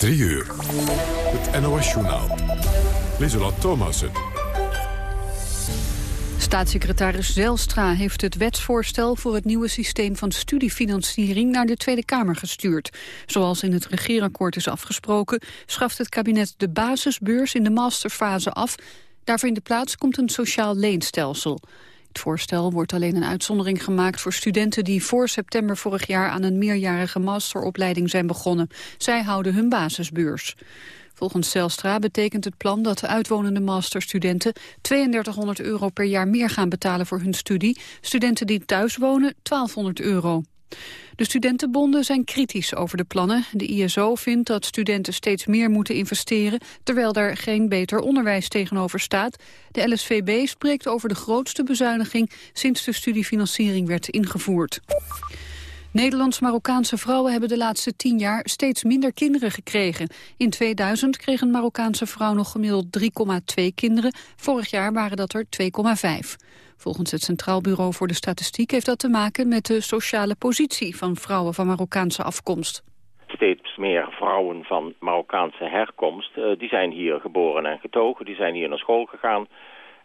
3 uur. Het NOS-journaal. Lieselot Thomassen. Staatssecretaris Zelstra heeft het wetsvoorstel voor het nieuwe systeem van studiefinanciering naar de Tweede Kamer gestuurd. Zoals in het regeerakkoord is afgesproken, schaft het kabinet de basisbeurs in de masterfase af. Daarvoor in de plaats komt een sociaal leenstelsel. Het voorstel wordt alleen een uitzondering gemaakt voor studenten die voor september vorig jaar aan een meerjarige masteropleiding zijn begonnen. Zij houden hun basisbeurs. Volgens Zelstra betekent het plan dat de uitwonende masterstudenten 3200 euro per jaar meer gaan betalen voor hun studie. Studenten die thuis wonen 1200 euro. De studentenbonden zijn kritisch over de plannen. De ISO vindt dat studenten steeds meer moeten investeren... terwijl daar geen beter onderwijs tegenover staat. De LSVB spreekt over de grootste bezuiniging... sinds de studiefinanciering werd ingevoerd. Nederlands-Marokkaanse vrouwen hebben de laatste tien jaar steeds minder kinderen gekregen. In 2000 kreeg een Marokkaanse vrouw nog gemiddeld 3,2 kinderen. Vorig jaar waren dat er 2,5. Volgens het Centraal Bureau voor de Statistiek heeft dat te maken met de sociale positie van vrouwen van Marokkaanse afkomst. Steeds meer vrouwen van Marokkaanse herkomst, uh, die zijn hier geboren en getogen, die zijn hier naar school gegaan.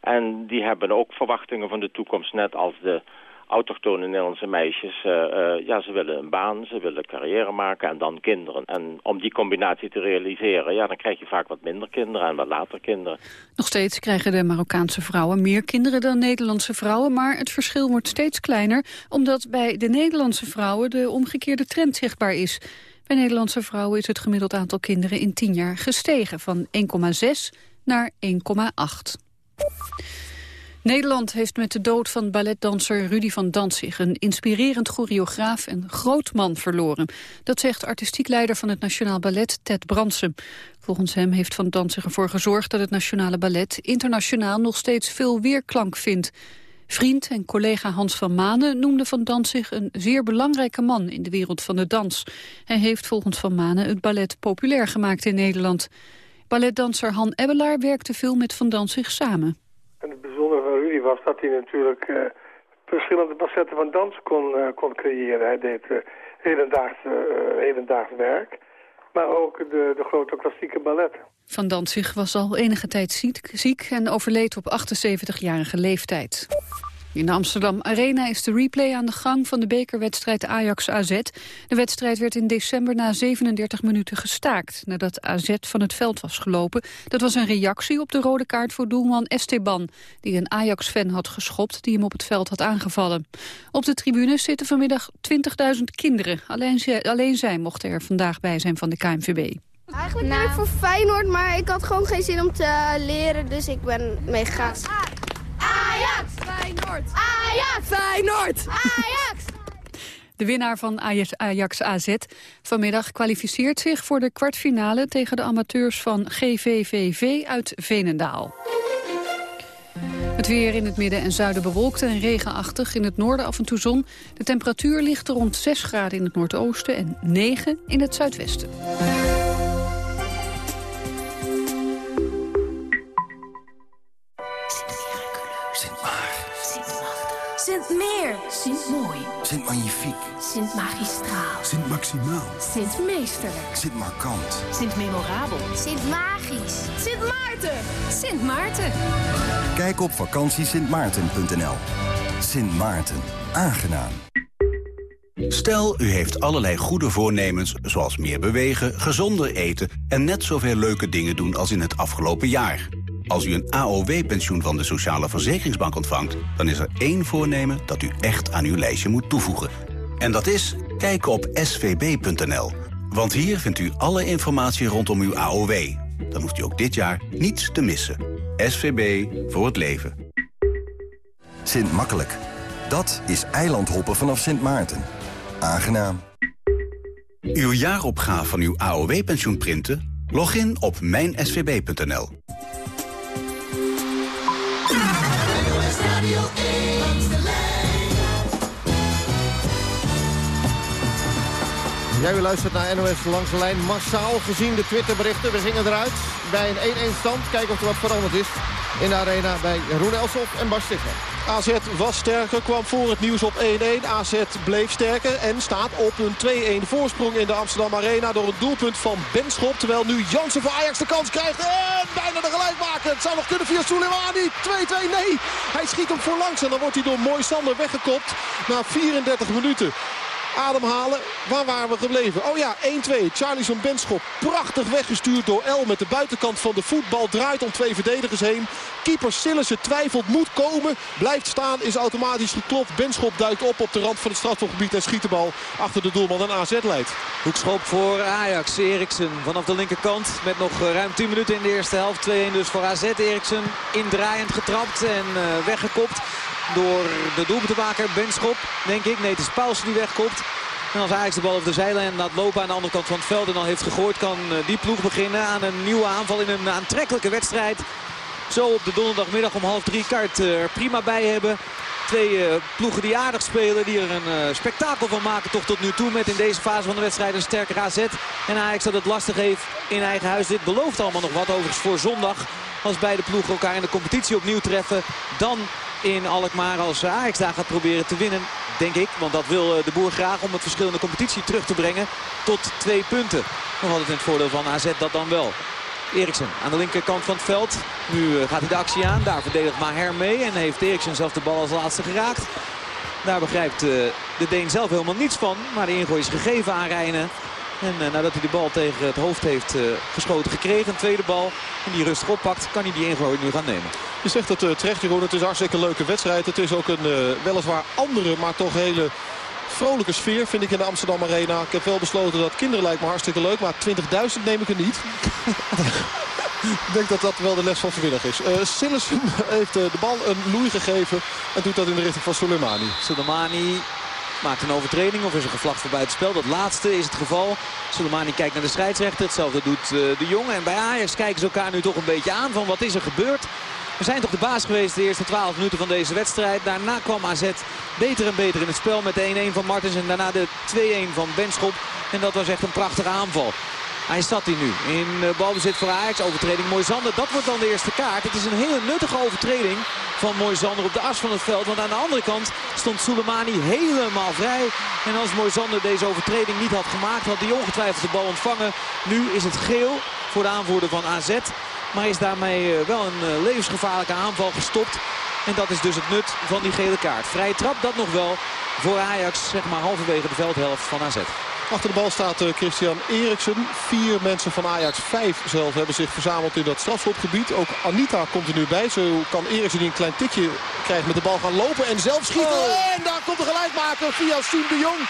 En die hebben ook verwachtingen van de toekomst, net als de autochtone Nederlandse meisjes, uh, uh, ja, ze willen een baan, ze willen carrière maken en dan kinderen. En om die combinatie te realiseren, ja, dan krijg je vaak wat minder kinderen en wat later kinderen. Nog steeds krijgen de Marokkaanse vrouwen meer kinderen dan Nederlandse vrouwen, maar het verschil wordt steeds kleiner, omdat bij de Nederlandse vrouwen de omgekeerde trend zichtbaar is. Bij Nederlandse vrouwen is het gemiddeld aantal kinderen in 10 jaar gestegen van 1,6 naar 1,8. Nederland heeft met de dood van balletdanser Rudy van Danzig... een inspirerend choreograaf en groot man verloren. Dat zegt artistiek leider van het Nationaal Ballet, Ted Bransen. Volgens hem heeft Van Danzig ervoor gezorgd dat het Nationale Ballet... internationaal nog steeds veel weerklank vindt. Vriend en collega Hans van Manen noemde Van Danzig een zeer belangrijke man in de wereld van de dans. Hij heeft volgens Van Manen het ballet populair gemaakt in Nederland. Balletdanser Han Ebbelaar werkte veel met Van Danzig samen was dat hij natuurlijk uh, verschillende facetten van dans kon, uh, kon creëren. Hij deed uh, hedendaags, werk, maar ook de, de grote klassieke balletten. Van Danzig was al enige tijd ziek, ziek en overleed op 78-jarige leeftijd. In de Amsterdam Arena is de replay aan de gang van de bekerwedstrijd Ajax-AZ. De wedstrijd werd in december na 37 minuten gestaakt... nadat AZ van het veld was gelopen. Dat was een reactie op de rode kaart voor doelman Esteban... die een Ajax-fan had geschopt die hem op het veld had aangevallen. Op de tribune zitten vanmiddag 20.000 kinderen. Alleen, alleen zij mochten er vandaag bij zijn van de KNVB. Eigenlijk ben ik voor Feyenoord, maar ik had gewoon geen zin om te leren, dus ik ben meegegaan. Ajax! Feyenoord! Ajax! Feyenoord! Ajax! De winnaar van Ajax AZ vanmiddag kwalificeert zich voor de kwartfinale tegen de amateurs van GVVV uit Venendaal. Het weer in het midden en zuiden bewolkt en regenachtig. In het noorden af en toe zon. De temperatuur ligt rond 6 graden in het noordoosten en 9 in het zuidwesten. Sint-Meer. Sint-Mooi. Sint-Magnifiek. Sint-Magistraal. Sint-Maximaal. Sint-Meesterlijk. Sint-Markant. Sint-Memorabel. Sint-Magisch. Sint Maarten. Sint Maarten. Kijk op vakantiesintmaarten.nl. Sint Maarten. Aangenaam. Stel, u heeft allerlei goede voornemens, zoals meer bewegen, gezonder eten... en net zoveel leuke dingen doen als in het afgelopen jaar... Als u een AOW-pensioen van de Sociale Verzekeringsbank ontvangt... dan is er één voornemen dat u echt aan uw lijstje moet toevoegen. En dat is kijken op svb.nl. Want hier vindt u alle informatie rondom uw AOW. Dan hoeft u ook dit jaar niets te missen. SVB voor het leven. Sint Makkelijk. Dat is eilandhoppen vanaf Sint Maarten. Aangenaam. Uw jaaropgave van uw AOW-pensioen printen? Log in op mijnsvb.nl. Radio 1 langs de Ja, u luistert naar NOS langs de lijn. Massaal gezien de Twitterberichten. We zingen eruit bij een 1-1 stand. Kijken of er wat veranderd is in de arena bij Roen Elsof en Bas Stigler. AZ was sterker, kwam voor het nieuws op 1-1. AZ bleef sterker en staat op een 2-1 voorsprong in de Amsterdam Arena... door het doelpunt van Benschop. Terwijl nu Jansen voor Ajax de kans krijgt. En bijna de gelijkmaker. Het zou nog kunnen via Soleimani. 2-2, nee. Hij schiet hem voorlangs en dan wordt hij door Mooi Sander weggekopt. Na 34 minuten ademhalen. Waar waren we gebleven? Oh ja, 1-2. Charlison Benschop prachtig weggestuurd door El met de buitenkant van de voetbal. Draait om twee verdedigers heen. Keeper Sillissen twijfelt, moet komen. Blijft staan, is automatisch geklopt. Benschop duikt op op de rand van het strafgebied en schiet de bal achter de doelman en AZ leidt. Hoekschop voor Ajax. Eriksen vanaf de linkerkant met nog ruim 10 minuten in de eerste helft. 2-1 dus voor AZ. Eriksen indraaiend getrapt en uh, weggekopt door de doelpuntenmaker Benschop, denk ik. Nee, het is Paulsen die wegkopt. En als Ajax de bal over de zijlijn laat lopen aan de andere kant van het veld en al heeft gegooid... kan eh, die ploeg beginnen aan een nieuwe aanval in een aantrekkelijke wedstrijd. Zo op de donderdagmiddag om half drie kaart er prima bij hebben. Twee uh, ploegen die aardig spelen, die er een spektakel van maken toch tot nu toe. Met in deze fase van de wedstrijd een sterker AZ. En Ajax dat het lastig heeft in eigen huis. Dit belooft allemaal nog wat overigens voor zondag. Als beide ploegen elkaar in de competitie opnieuw treffen. Dan in Alkmaar als Ajax daar gaat proberen te winnen. Denk ik, want dat wil de boer graag om het verschil in de competitie terug te brengen tot twee punten. Nog altijd in het voordeel van AZ dat dan wel. Eriksen aan de linkerkant van het veld. Nu gaat hij de actie aan. Daar verdedigt Maher mee. En heeft Eriksen zelf de bal als laatste geraakt. Daar begrijpt de Deen zelf helemaal niets van. Maar de ingooi is gegeven aan Rijnen. En nadat hij de bal tegen het hoofd heeft geschoten gekregen, een tweede bal. En die rustig oppakt, kan hij die ingooi nu gaan nemen. Je zegt het uh, terecht Jeroen, het is een hartstikke leuke wedstrijd. Het is ook een weliswaar andere, maar toch hele vrolijke sfeer vind ik in de Amsterdam Arena. Ik heb wel besloten dat kinderen lijkt me hartstikke leuk, maar 20.000 neem ik er niet. ik denk dat dat wel de les van vanmiddag is. Uh, Sillessen heeft de bal een loei gegeven en doet dat in de richting van Soleimani. Soleimani maakt een overtreding of is er gevlacht voorbij het spel. Dat laatste is het geval. Soleimani kijkt naar de scheidsrechter. Hetzelfde doet uh, de jongen. En bij Ajax kijken ze elkaar nu toch een beetje aan van wat is er gebeurd. We zijn toch de baas geweest de eerste 12 minuten van deze wedstrijd. Daarna kwam AZ beter en beter in het spel met de 1-1 van Martens en daarna de 2-1 van Benschop. En dat was echt een prachtige aanval. Hij staat hier nu in balbezit voor Ajax. Overtreding Moisander. Dat wordt dan de eerste kaart. Het is een hele nuttige overtreding van Moisander op de as van het veld. Want aan de andere kant stond Soleimani helemaal vrij. En als Moisander deze overtreding niet had gemaakt, had hij ongetwijfeld de bal ontvangen. Nu is het geel voor de aanvoerder van AZ. Maar is daarmee wel een levensgevaarlijke aanval gestopt. En dat is dus het nut van die gele kaart. Vrije trap, dat nog wel voor Ajax, zeg maar halverwege de veldhelft van AZ. Achter de bal staat uh, Christian Eriksen. Vier mensen van Ajax, vijf zelf, hebben zich verzameld in dat strafschopgebied. Ook Anita komt er nu bij. Zo kan Eriksen die een klein tikje krijgt met de bal gaan lopen en zelf schieten. Oh. En daar komt de gelijkmaker via Siem de Jong.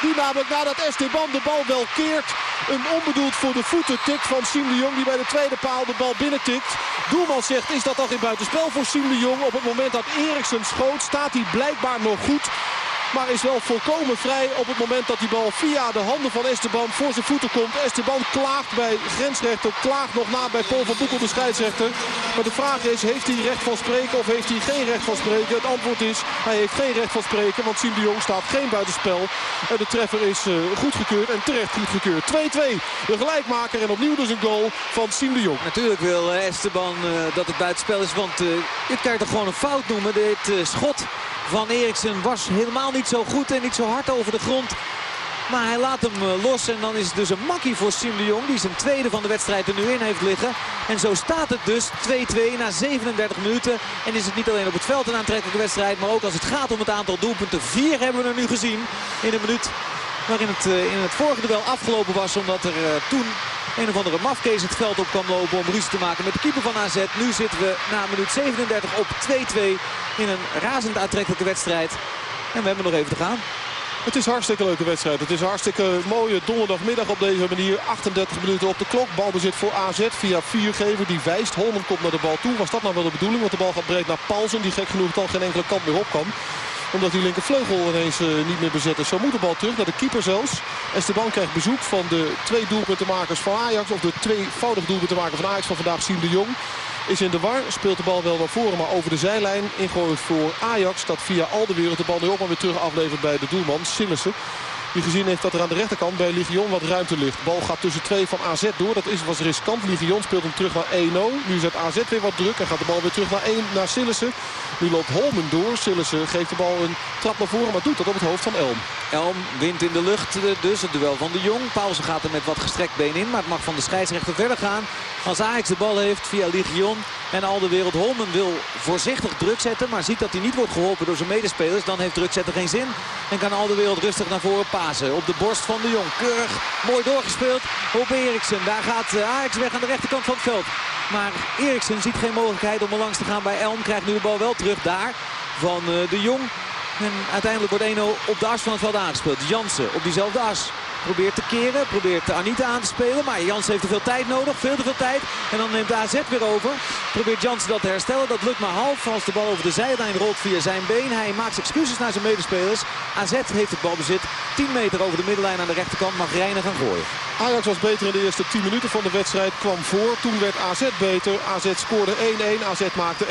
Die namelijk nadat Esteban de bal wel keert... een onbedoeld voor de voeten tik van Siem de Jong... die bij de tweede paal de bal binnentikt. Doelman zegt, is dat al geen buitenspel voor Siem de Jong? Op het moment dat Eriksen schoot staat hij blijkbaar nog goed... Maar is wel volkomen vrij op het moment dat die bal via de handen van Esteban voor zijn voeten komt. Esteban klaagt bij grensrechter, klaagt nog na bij Paul van Boekel, de scheidsrechter. Maar de vraag is, heeft hij recht van spreken of heeft hij geen recht van spreken? Het antwoord is, hij heeft geen recht van spreken, want Siem de Jong staat geen buitenspel. En de treffer is uh, goedgekeurd en terecht goedgekeurd. 2-2, de gelijkmaker en opnieuw dus een goal van Siem de Jong. Natuurlijk wil Esteban uh, dat het buitenspel is, want dit kan je toch gewoon een fout noemen. Dit schot van Eriksen was helemaal niet zo goed en niet zo hard over de grond. Maar hij laat hem los en dan is het dus een makkie voor Sim de Jong. Die zijn tweede van de wedstrijd er nu in heeft liggen. En zo staat het dus 2-2 na 37 minuten. En is het niet alleen op het veld een aantrekkelijke wedstrijd. Maar ook als het gaat om het aantal doelpunten. Vier hebben we er nu gezien in een minuut. Waarin het in het vorige duel afgelopen was. Omdat er toen een of andere mafkees het veld op kwam lopen om ruzie te maken met de keeper van AZ. Nu zitten we na minuut 37 op 2-2 in een razend aantrekkelijke wedstrijd. En we hebben nog even te gaan. Het is hartstikke leuke wedstrijd. Het is hartstikke mooie donderdagmiddag op deze manier. 38 minuten op de klok. Balbezit voor AZ via viergever. Die wijst. Holman komt naar de bal toe. Was dat nou wel de bedoeling? Want de bal gaat breed naar Paulsen. Die gek genoeg dan geen enkele kant meer op kan omdat die linkervleugel ineens uh, niet meer bezet is. Zo moet de bal terug naar de keeper zelfs. Esteban krijgt bezoek van de twee doelpuntenmakers van Ajax. Of de tweevoudig doelpuntenmaker van Ajax van vandaag, Siem de Jong. Is in de war, speelt de bal wel naar voren, maar over de zijlijn. Ingooit voor Ajax, dat via al de wereld de bal nu ook maar weer terug aflevert bij de doelman, Sillissen. Die gezien heeft dat er aan de rechterkant bij Ligion wat ruimte ligt. Bal gaat tussen twee van AZ door. Dat is, was riskant. Ligion speelt hem terug naar 1-0. Nu zet AZ weer wat druk. En gaat de bal weer terug naar, 1, naar Sillissen. Nu loopt Holmen door. Sillissen geeft de bal een trap naar voren. Maar doet dat op het hoofd van Elm. Elm wint in de lucht dus het duel van de Jong. Paulsen gaat er met wat gestrekt been in. Maar het mag van de scheidsrechter verder gaan. Als Ajax de bal heeft via Ligion. En al de wereld Holmen wil voorzichtig druk zetten. Maar ziet dat hij niet wordt geholpen door zijn medespelers. Dan heeft druk zetten geen zin. En kan al de wereld rustig naar voren. Op de borst van de Jong. Keurig mooi doorgespeeld op Eriksen. Daar gaat eh, Ajax weg aan de rechterkant van het veld. Maar Eriksen ziet geen mogelijkheid om er langs te gaan bij Elm. Krijgt nu de bal wel terug daar van eh, de Jong. En uiteindelijk wordt 1-0 op de as van het veld aangespeeld. Jansen op diezelfde as probeert te keren. Probeert Anita aan te spelen. Maar Jans heeft te veel tijd nodig. Veel te veel tijd. En dan neemt AZ weer over. Probeert Jansen dat te herstellen. Dat lukt maar half. Als de bal over de zijlijn rolt via zijn been. Hij maakt excuses naar zijn medespelers. AZ heeft het balbezit. 10 meter over de middenlijn aan de rechterkant. Mag Reinen gaan gooien. Ajax was beter in de eerste 10 minuten van de wedstrijd. Kwam voor. Toen werd AZ beter. AZ scoorde 1-1. AZ maakte 1-2.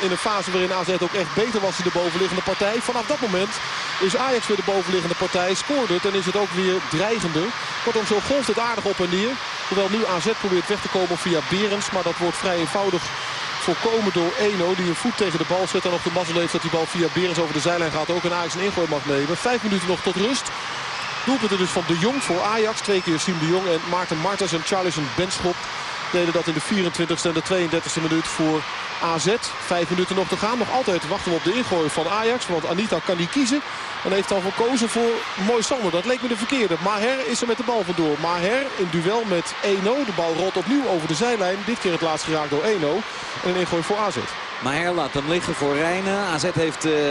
In een fase waarin AZ ook echt beter was in de bovenliggende partij. Vanaf dat moment is Ajax weer de bovenliggende partij. Scoorde het en is het ook weer dreigender. Kortom, zo golft het aardig op en neer. Hoewel nu AZ probeert weg te komen via Berens. Maar dat wordt vrij eenvoudig voorkomen door Eno. Die een voet tegen de bal zet. En op de mazzel heeft dat die bal via Berens over de zijlijn gaat. Ook een Ajax een ingooi mag nemen. Vijf minuten nog tot rust. Doelpunten dus van De Jong voor Ajax. Twee keer Siem De Jong en Maarten Martens en Charlison Benschop deden dat in de 24e en de 32e minuut voor AZ. Vijf minuten nog te gaan. Nog altijd wachten we op de ingooi van Ajax. Want Anita kan niet kiezen. En heeft dan gekozen voor Mooi Sander. Dat leek me de verkeerde. Maher is er met de bal vandoor. Maher in duel met Eno. De bal rolt opnieuw over de zijlijn. Dit keer het laatst geraakt door Eno. En een ingooi voor AZ. Maher laat hem liggen voor Rijnen. AZ heeft uh,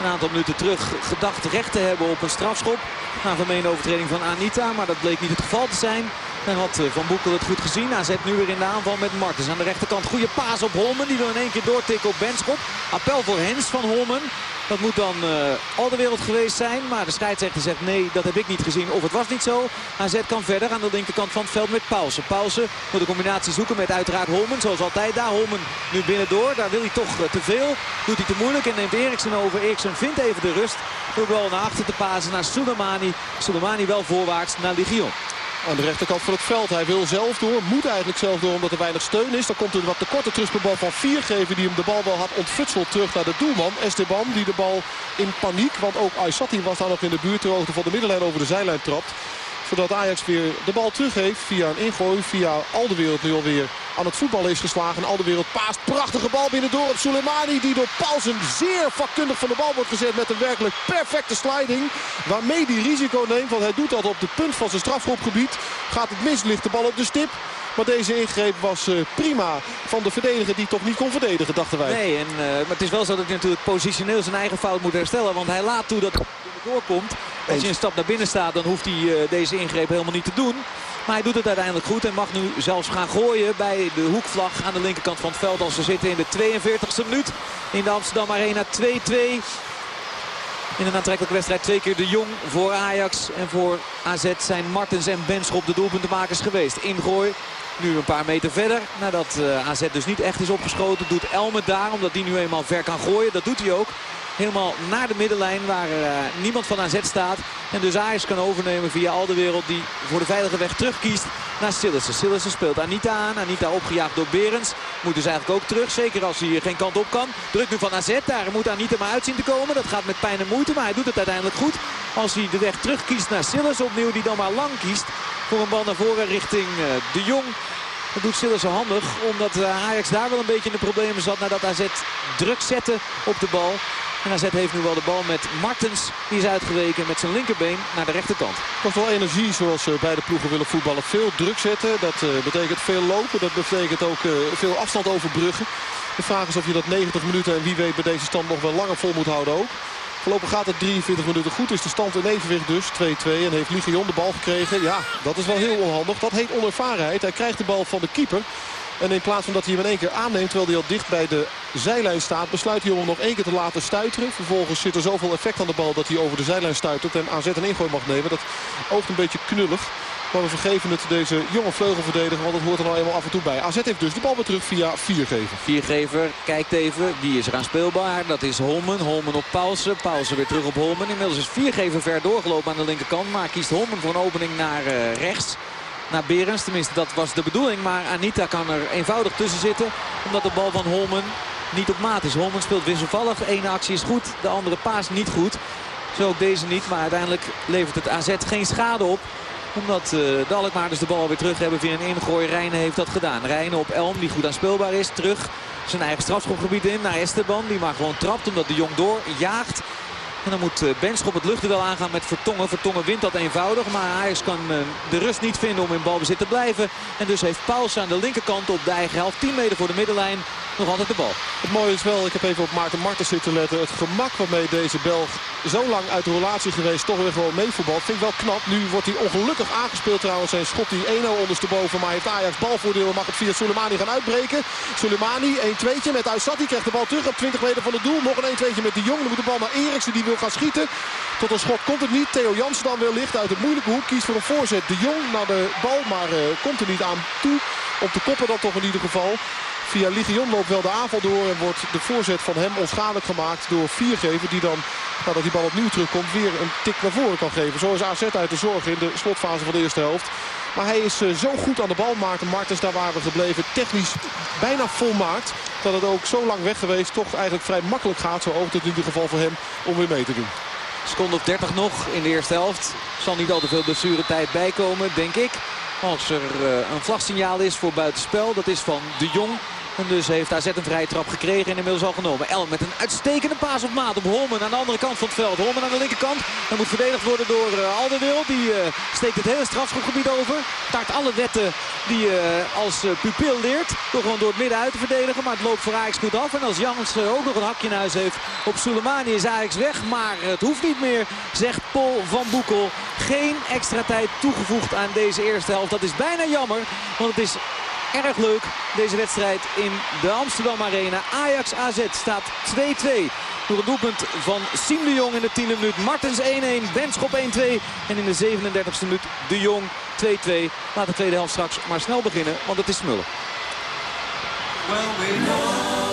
een aantal minuten terug gedacht recht te hebben op een strafschop. Na vermeende overtreding van Anita. Maar dat bleek niet het geval te zijn. En had Van Boekel het goed gezien. AZ nu weer in de aanval met Martens. Aan de rechterkant goede paas op Holmen. Die wil in één keer doortikken op Benschop. Appel voor Hens van Holmen. Dat moet dan uh, al de wereld geweest zijn. Maar de scheidsrechter zegt nee, dat heb ik niet gezien. Of het was niet zo. AZ kan verder aan de linkerkant van het veld met Paulsen. Paulsen moet de combinatie zoeken met uiteraard Holmen. Zoals altijd daar. Holmen nu binnendoor. Daar wil hij toch uh, te veel. Doet hij te moeilijk en neemt Eriksen over. Eriksen vindt even de rust. Door wel naar achter te pasen naar Soleimani. Soleimani wel voorwaarts naar Ligion aan de rechterkant van het veld. Hij wil zelf door, moet eigenlijk zelf door omdat er weinig steun is. Dan komt er wat tekorte terugbal van Viergever die hem de bal wel had ontfutseld terug naar de doelman. Esteban die de bal in paniek, want ook Aysati was daar nog in de buurt ter van de middenlijn over de zijlijn trapt zodat Ajax weer de bal teruggeeft via een ingooi. Via al de wereld alweer aan het voetballen is geslagen. Al de wereld paast. Prachtige bal binnendoor op Soleimani. Die door Paulsen zeer vakkundig van de bal wordt gezet. Met een werkelijk perfecte sliding. Waarmee hij risico neemt. Want hij doet dat op de punt van zijn strafschopgebied. Gaat het mis, ligt de bal op de stip. Maar deze ingreep was uh, prima van de verdediger die toch niet kon verdedigen, dachten wij. Nee, en, uh, maar het is wel zo dat hij natuurlijk positioneel zijn eigen fout moet herstellen. Want hij laat toe dat doorkomt. Als je een stap naar binnen staat, dan hoeft hij uh, deze ingreep helemaal niet te doen. Maar hij doet het uiteindelijk goed en mag nu zelfs gaan gooien bij de hoekvlag aan de linkerkant van het veld. Als we zitten in de 42e minuut in de Amsterdam Arena 2-2. In een aantrekkelijke wedstrijd twee keer de Jong voor Ajax. En voor AZ zijn Martens en Benschop de doelpuntenmakers geweest. Ingooi nu een paar meter verder. Nadat uh, AZ dus niet echt is opgeschoten. Doet Elme daar omdat die nu eenmaal ver kan gooien. Dat doet hij ook. Helemaal naar de middenlijn waar uh, niemand van AZ staat. En dus Ajax kan overnemen via al de wereld die voor de veilige weg terugkiest naar Sillissen. Sillissen speelt Anita aan. Anita opgejaagd door Berends. Moet dus eigenlijk ook terug. Zeker als hij geen kant op kan. Druk nu van AZ. Daar moet Anita maar uitzien te komen. Dat gaat met pijn en moeite. Maar hij doet het uiteindelijk goed. Als hij de weg terugkiest naar Sillissen opnieuw. Die dan maar lang kiest voor een bal naar voren richting uh, de Jong. Dat doet Sillissen handig. Omdat uh, Ajax daar wel een beetje in de problemen zat. Nadat AZ druk zette op de bal. En AZ heeft nu wel de bal met Martens. Die is uitgeweken met zijn linkerbeen naar de rechterkant. Kost wel energie zoals uh, beide ploegen willen voetballen. Veel druk zetten. Dat uh, betekent veel lopen. Dat betekent ook uh, veel afstand overbruggen. De vraag is of je dat 90 minuten en wie weet bij deze stand nog wel langer vol moet houden ook. Voorlopig gaat het 43 minuten goed. Is de stand in evenwicht dus. 2-2. En heeft Ligion de bal gekregen. Ja, dat is wel heel onhandig. Dat heet onervarenheid. Hij krijgt de bal van de keeper. En in plaats van dat hij hem in één keer aanneemt terwijl hij al dicht bij de zijlijn staat... besluit hij om hem nog één keer te laten stuiteren. Vervolgens zit er zoveel effect aan de bal dat hij over de zijlijn stuitert... en AZ een ingooi mag nemen. Dat oogt een beetje knullig. Maar we vergeven het deze jonge vleugelverdediger, want het hoort er nou eenmaal af en toe bij. AZ heeft dus de bal weer terug via Viergever. Viergever kijkt even, wie is er aan speelbaar? Dat is Holmen. Holmen op Paulsen. Paulsen weer terug op Holmen. Inmiddels is Viergever ver doorgelopen aan de linkerkant. Maar kiest Holmen voor een opening naar uh, rechts. Naar Berens, tenminste dat was de bedoeling. Maar Anita kan er eenvoudig tussen zitten. Omdat de bal van Holmen niet op maat is. Holmen speelt wisselvallig. Eén actie is goed, de andere paas niet goed. Zo ook deze niet, maar uiteindelijk levert het AZ geen schade op omdat uh, eh, Dalkmaar dus de bal weer terug hebben via een ingooi. Rijnen heeft dat gedaan. Rijnen op Elm die goed aanspeelbaar is. Terug zijn eigen strafschopgebied in naar Esteban. Die maar gewoon trapt omdat de Jong door jaagt. En dan moet eh, Benschop het luchtduel aangaan met Vertongen. Vertongen wint dat eenvoudig. Maar Ajax kan eh, de rust niet vinden om in balbezit te blijven. En dus heeft Pauls aan de linkerkant op de eigen helft. 10 meter voor de middenlijn nog altijd de bal. Het mooie is wel, ik heb even op Maarten Martens zitten letten. Het gemak waarmee deze Belg zo lang uit de relatie geweest toch weer gewoon meevoetbal. Vind ik wel knap. Nu wordt hij ongelukkig aangespeeld trouwens. Zijn schot die 1-0 ondersteboven. Maar heeft Ajax balvoordeel. Mag het via Soleimani gaan uitbreken. Soleimani 1-2'tje met Aysati. Krijgt de bal terug op 20 meter van het doel. Nog een 1-2'tje met de Jong. Dan moet de bal naar Eriksen. Die wil gaan schieten. Tot een schot komt het niet. Theo Jansen dan wellicht uit het moeilijke hoek. Kiest voor een voorzet. De Jong naar de bal. Maar uh, komt er niet aan toe. Om te koppen dan toch in ieder geval. Via Ligion loopt wel de aanval door en wordt de voorzet van hem onschadelijk gemaakt door Viergever. Die dan, nadat die bal opnieuw terugkomt, weer een tik naar voren kan geven. Zo is AZ uit de zorg in de slotfase van de eerste helft. Maar hij is uh, zo goed aan de bal, Maarten Martens, daar waren we gebleven. Technisch bijna volmaakt. Dat het ook zo lang weg geweest toch eigenlijk vrij makkelijk gaat. Zo oogt het in ieder geval voor hem om weer mee te doen. Seconde of 30 nog in de eerste helft. Zal niet al te veel blessuretijd bijkomen, denk ik. Als er uh, een vlagsignaal is voor buitenspel, dat is van de Jong. En dus heeft AZ een vrije trap gekregen en inmiddels al genomen. Elm met een uitstekende paas op maat op Holmen aan de andere kant van het veld. Holmen aan de linkerkant. Dat moet verdedigd worden door uh. Die uh, steekt het hele strafschopgebied over. Tart alle wetten die uh, als pupil leert. Door gewoon door het midden uit te verdedigen. Maar het loopt voor Ajax goed af. En als Jans ook nog een hakje in huis heeft op Soleimani is Ajax weg. Maar het hoeft niet meer, zegt Paul van Boekel. Geen extra tijd toegevoegd aan deze eerste helft. Dat is bijna jammer. Want het is erg leuk deze wedstrijd in de Amsterdam Arena. Ajax AZ staat 2-2. Door het doelpunt van Siem de Jong in de 10e minuut. Martens 1-1, Benschop 1-2. En in de 37e minuut de Jong 2-2. Laat de tweede helft straks maar snel beginnen, want het is smullen. Well, we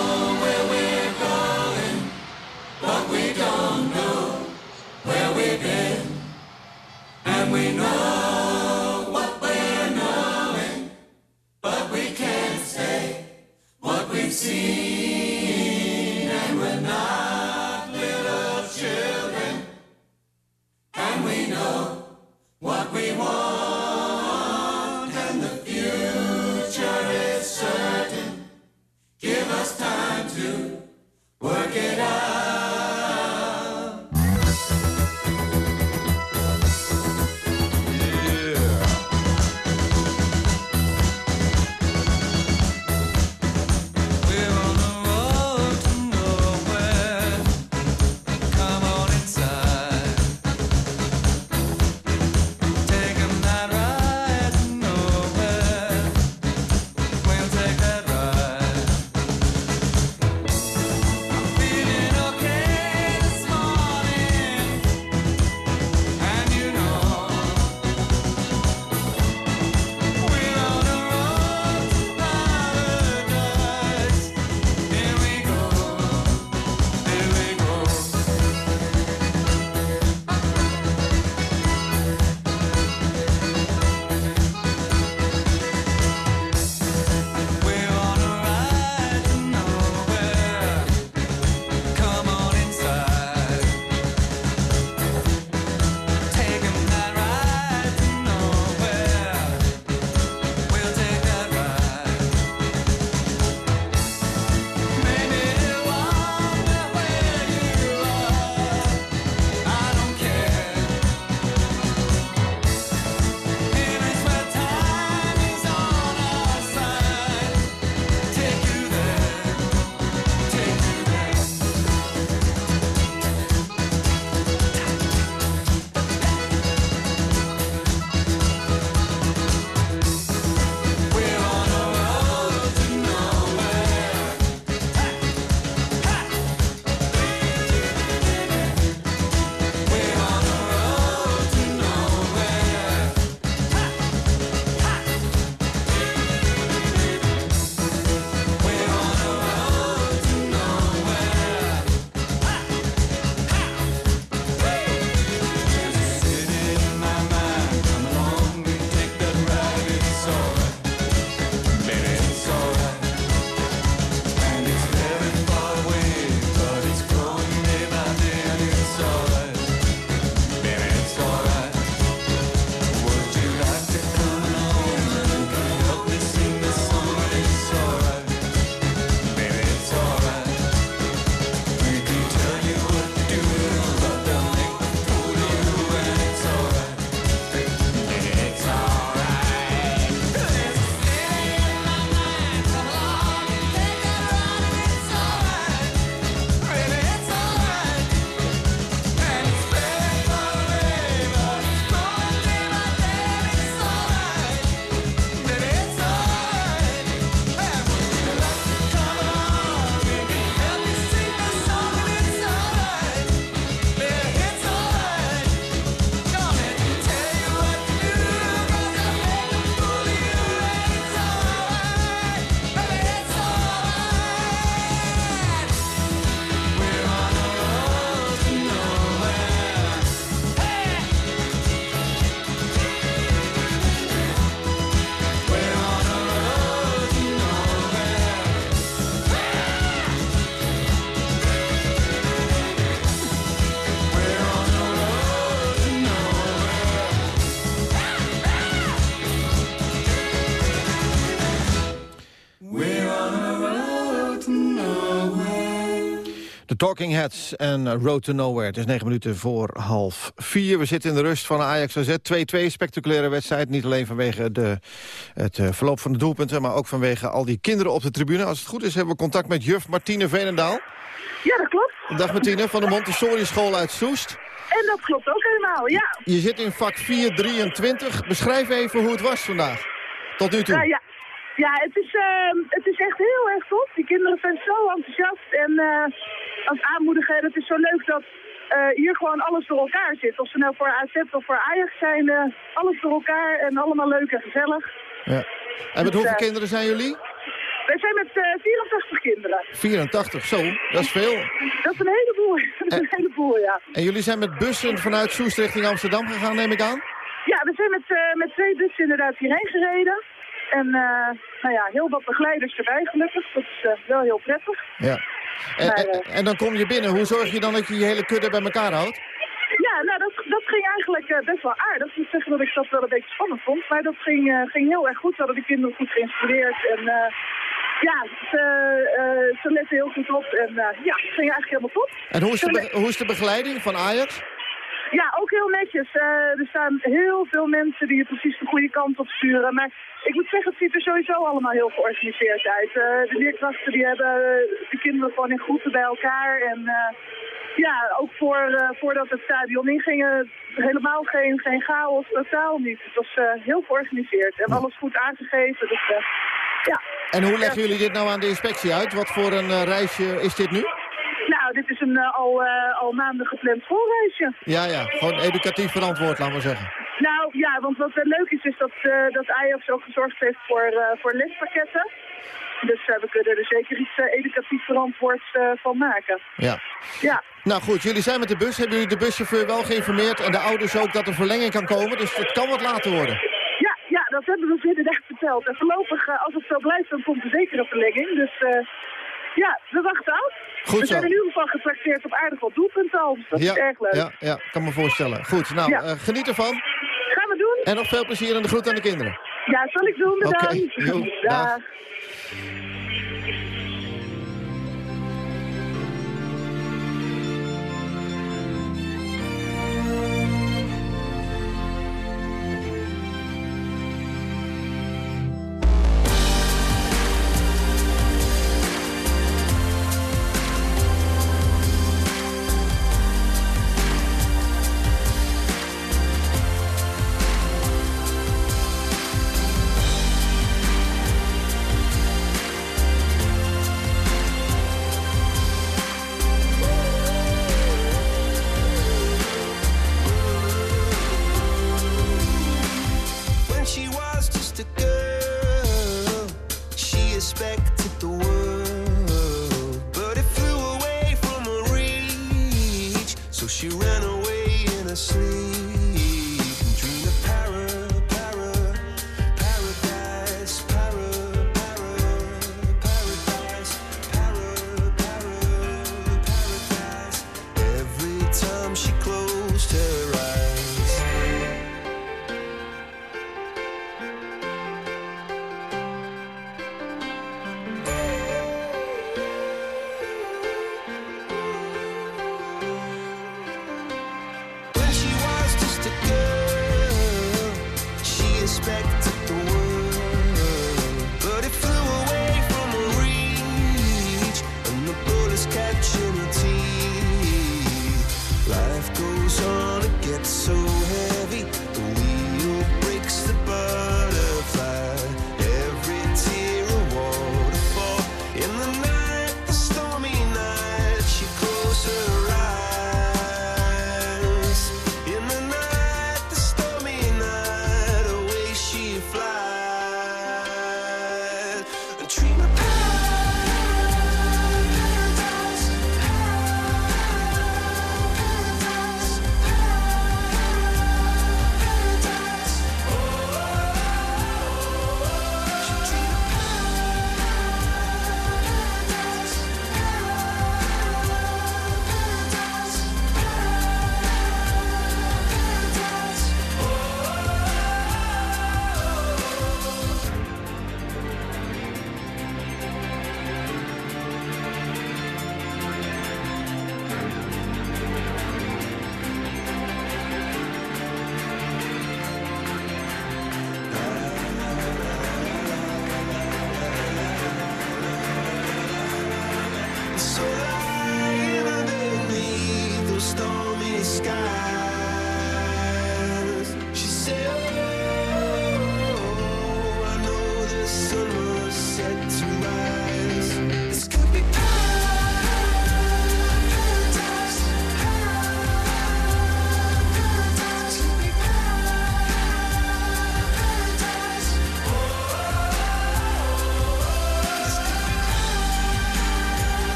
De Talking Heads en eh, Road to Nowhere. Het is negen minuten voor half vier. We zitten in de rust van Ajax AZ. 2-2, spectaculaire wedstrijd. Niet alleen vanwege de, het eh, verloop van de doelpunten... maar ook vanwege al die kinderen op de tribune. Als het goed is, hebben we contact met juf Martine Veenendaal. Ja, dat klopt. Dag Martine, van de Montessori School uit Soest. En dat klopt ook helemaal, ja. Je zit in vak 423. Beschrijf even hoe het was vandaag. Tot nu toe. Ja, ja. Ja, het is, uh, het is echt heel erg tof. Die kinderen zijn zo enthousiast. En uh, als aanmoedigen, het is zo leuk dat uh, hier gewoon alles door elkaar zit. Of ze nou voor AZ of voor Ajax zijn, uh, alles door elkaar en allemaal leuk en gezellig. Ja. En met dus, hoeveel kinderen zijn jullie? Wij zijn met 84 kinderen. 84, zo, dat is veel. Dat is een heleboel, dat is een heleboel, ja. En jullie zijn met bussen vanuit Soest richting Amsterdam gegaan, neem ik aan? Ja, we zijn met, met twee bussen inderdaad hierheen gereden. En uh, nou ja, heel wat begeleiders erbij gelukkig. Dat is uh, wel heel prettig. Ja. En, maar, uh, en, dan kom je binnen. Hoe zorg je dan dat je je hele kudde bij elkaar houdt? Ja, nou dat, dat ging eigenlijk best wel aardig. Ik moet zeggen dat ik dat wel een beetje spannend vond. Maar dat ging, ging heel erg goed. We hadden de kinderen goed geïnspireerd. En ja, ze, ze letten heel goed op. En ja, het ging eigenlijk helemaal top. En hoe is, de, hoe is de begeleiding van Ajax? Ja, ook heel netjes. Uh, er staan heel veel mensen die je precies de goede kant op sturen. Maar ik moet zeggen, het ziet er sowieso allemaal heel georganiseerd uit. Uh, de leerkrachten die hebben de kinderen gewoon in groepen bij elkaar. En uh, ja, ook voor, voordat het stadion inging, helemaal geen, geen chaos, totaal niet. Het was heel georganiseerd en alles goed aangegeven. Dus, ja. En hoe leggen jullie dit nou aan de inspectie uit? Wat voor een reisje is dit nu? Dit is een uh, al, uh, al maanden gepland schoolreisje. Ja, ja. Gewoon educatief verantwoord, laten we zeggen. Nou ja, want wat leuk is, is dat, dat Ajax ook gezorgd heeft voor, voor lespakketten. Dus we kunnen er zeker iets educatief verantwoord van maken. Ja. ja. Nou goed, jullie zijn met de bus. Hebben jullie de buschauffeur wel geïnformeerd en de ouders ook dat er verlenging kan komen? Dus het kan wat later worden. Ja, ja dat hebben we inderdaad verteld. En voorlopig, als het zo blijft, dan komt er zeker een verlenging. Dus ja, we wachten af. Goed we zo. zijn in ieder geval getrakteerd op aardig wat doelpunten al. Dat ja, is erg leuk. Ja, ja, kan me voorstellen. Goed, nou, Ja. uh, geniet ervan. Gaan we doen. En nog veel plezier en de groet aan de kinderen. Ja, zal ik doen. Bedankt. jo, Dag. dag.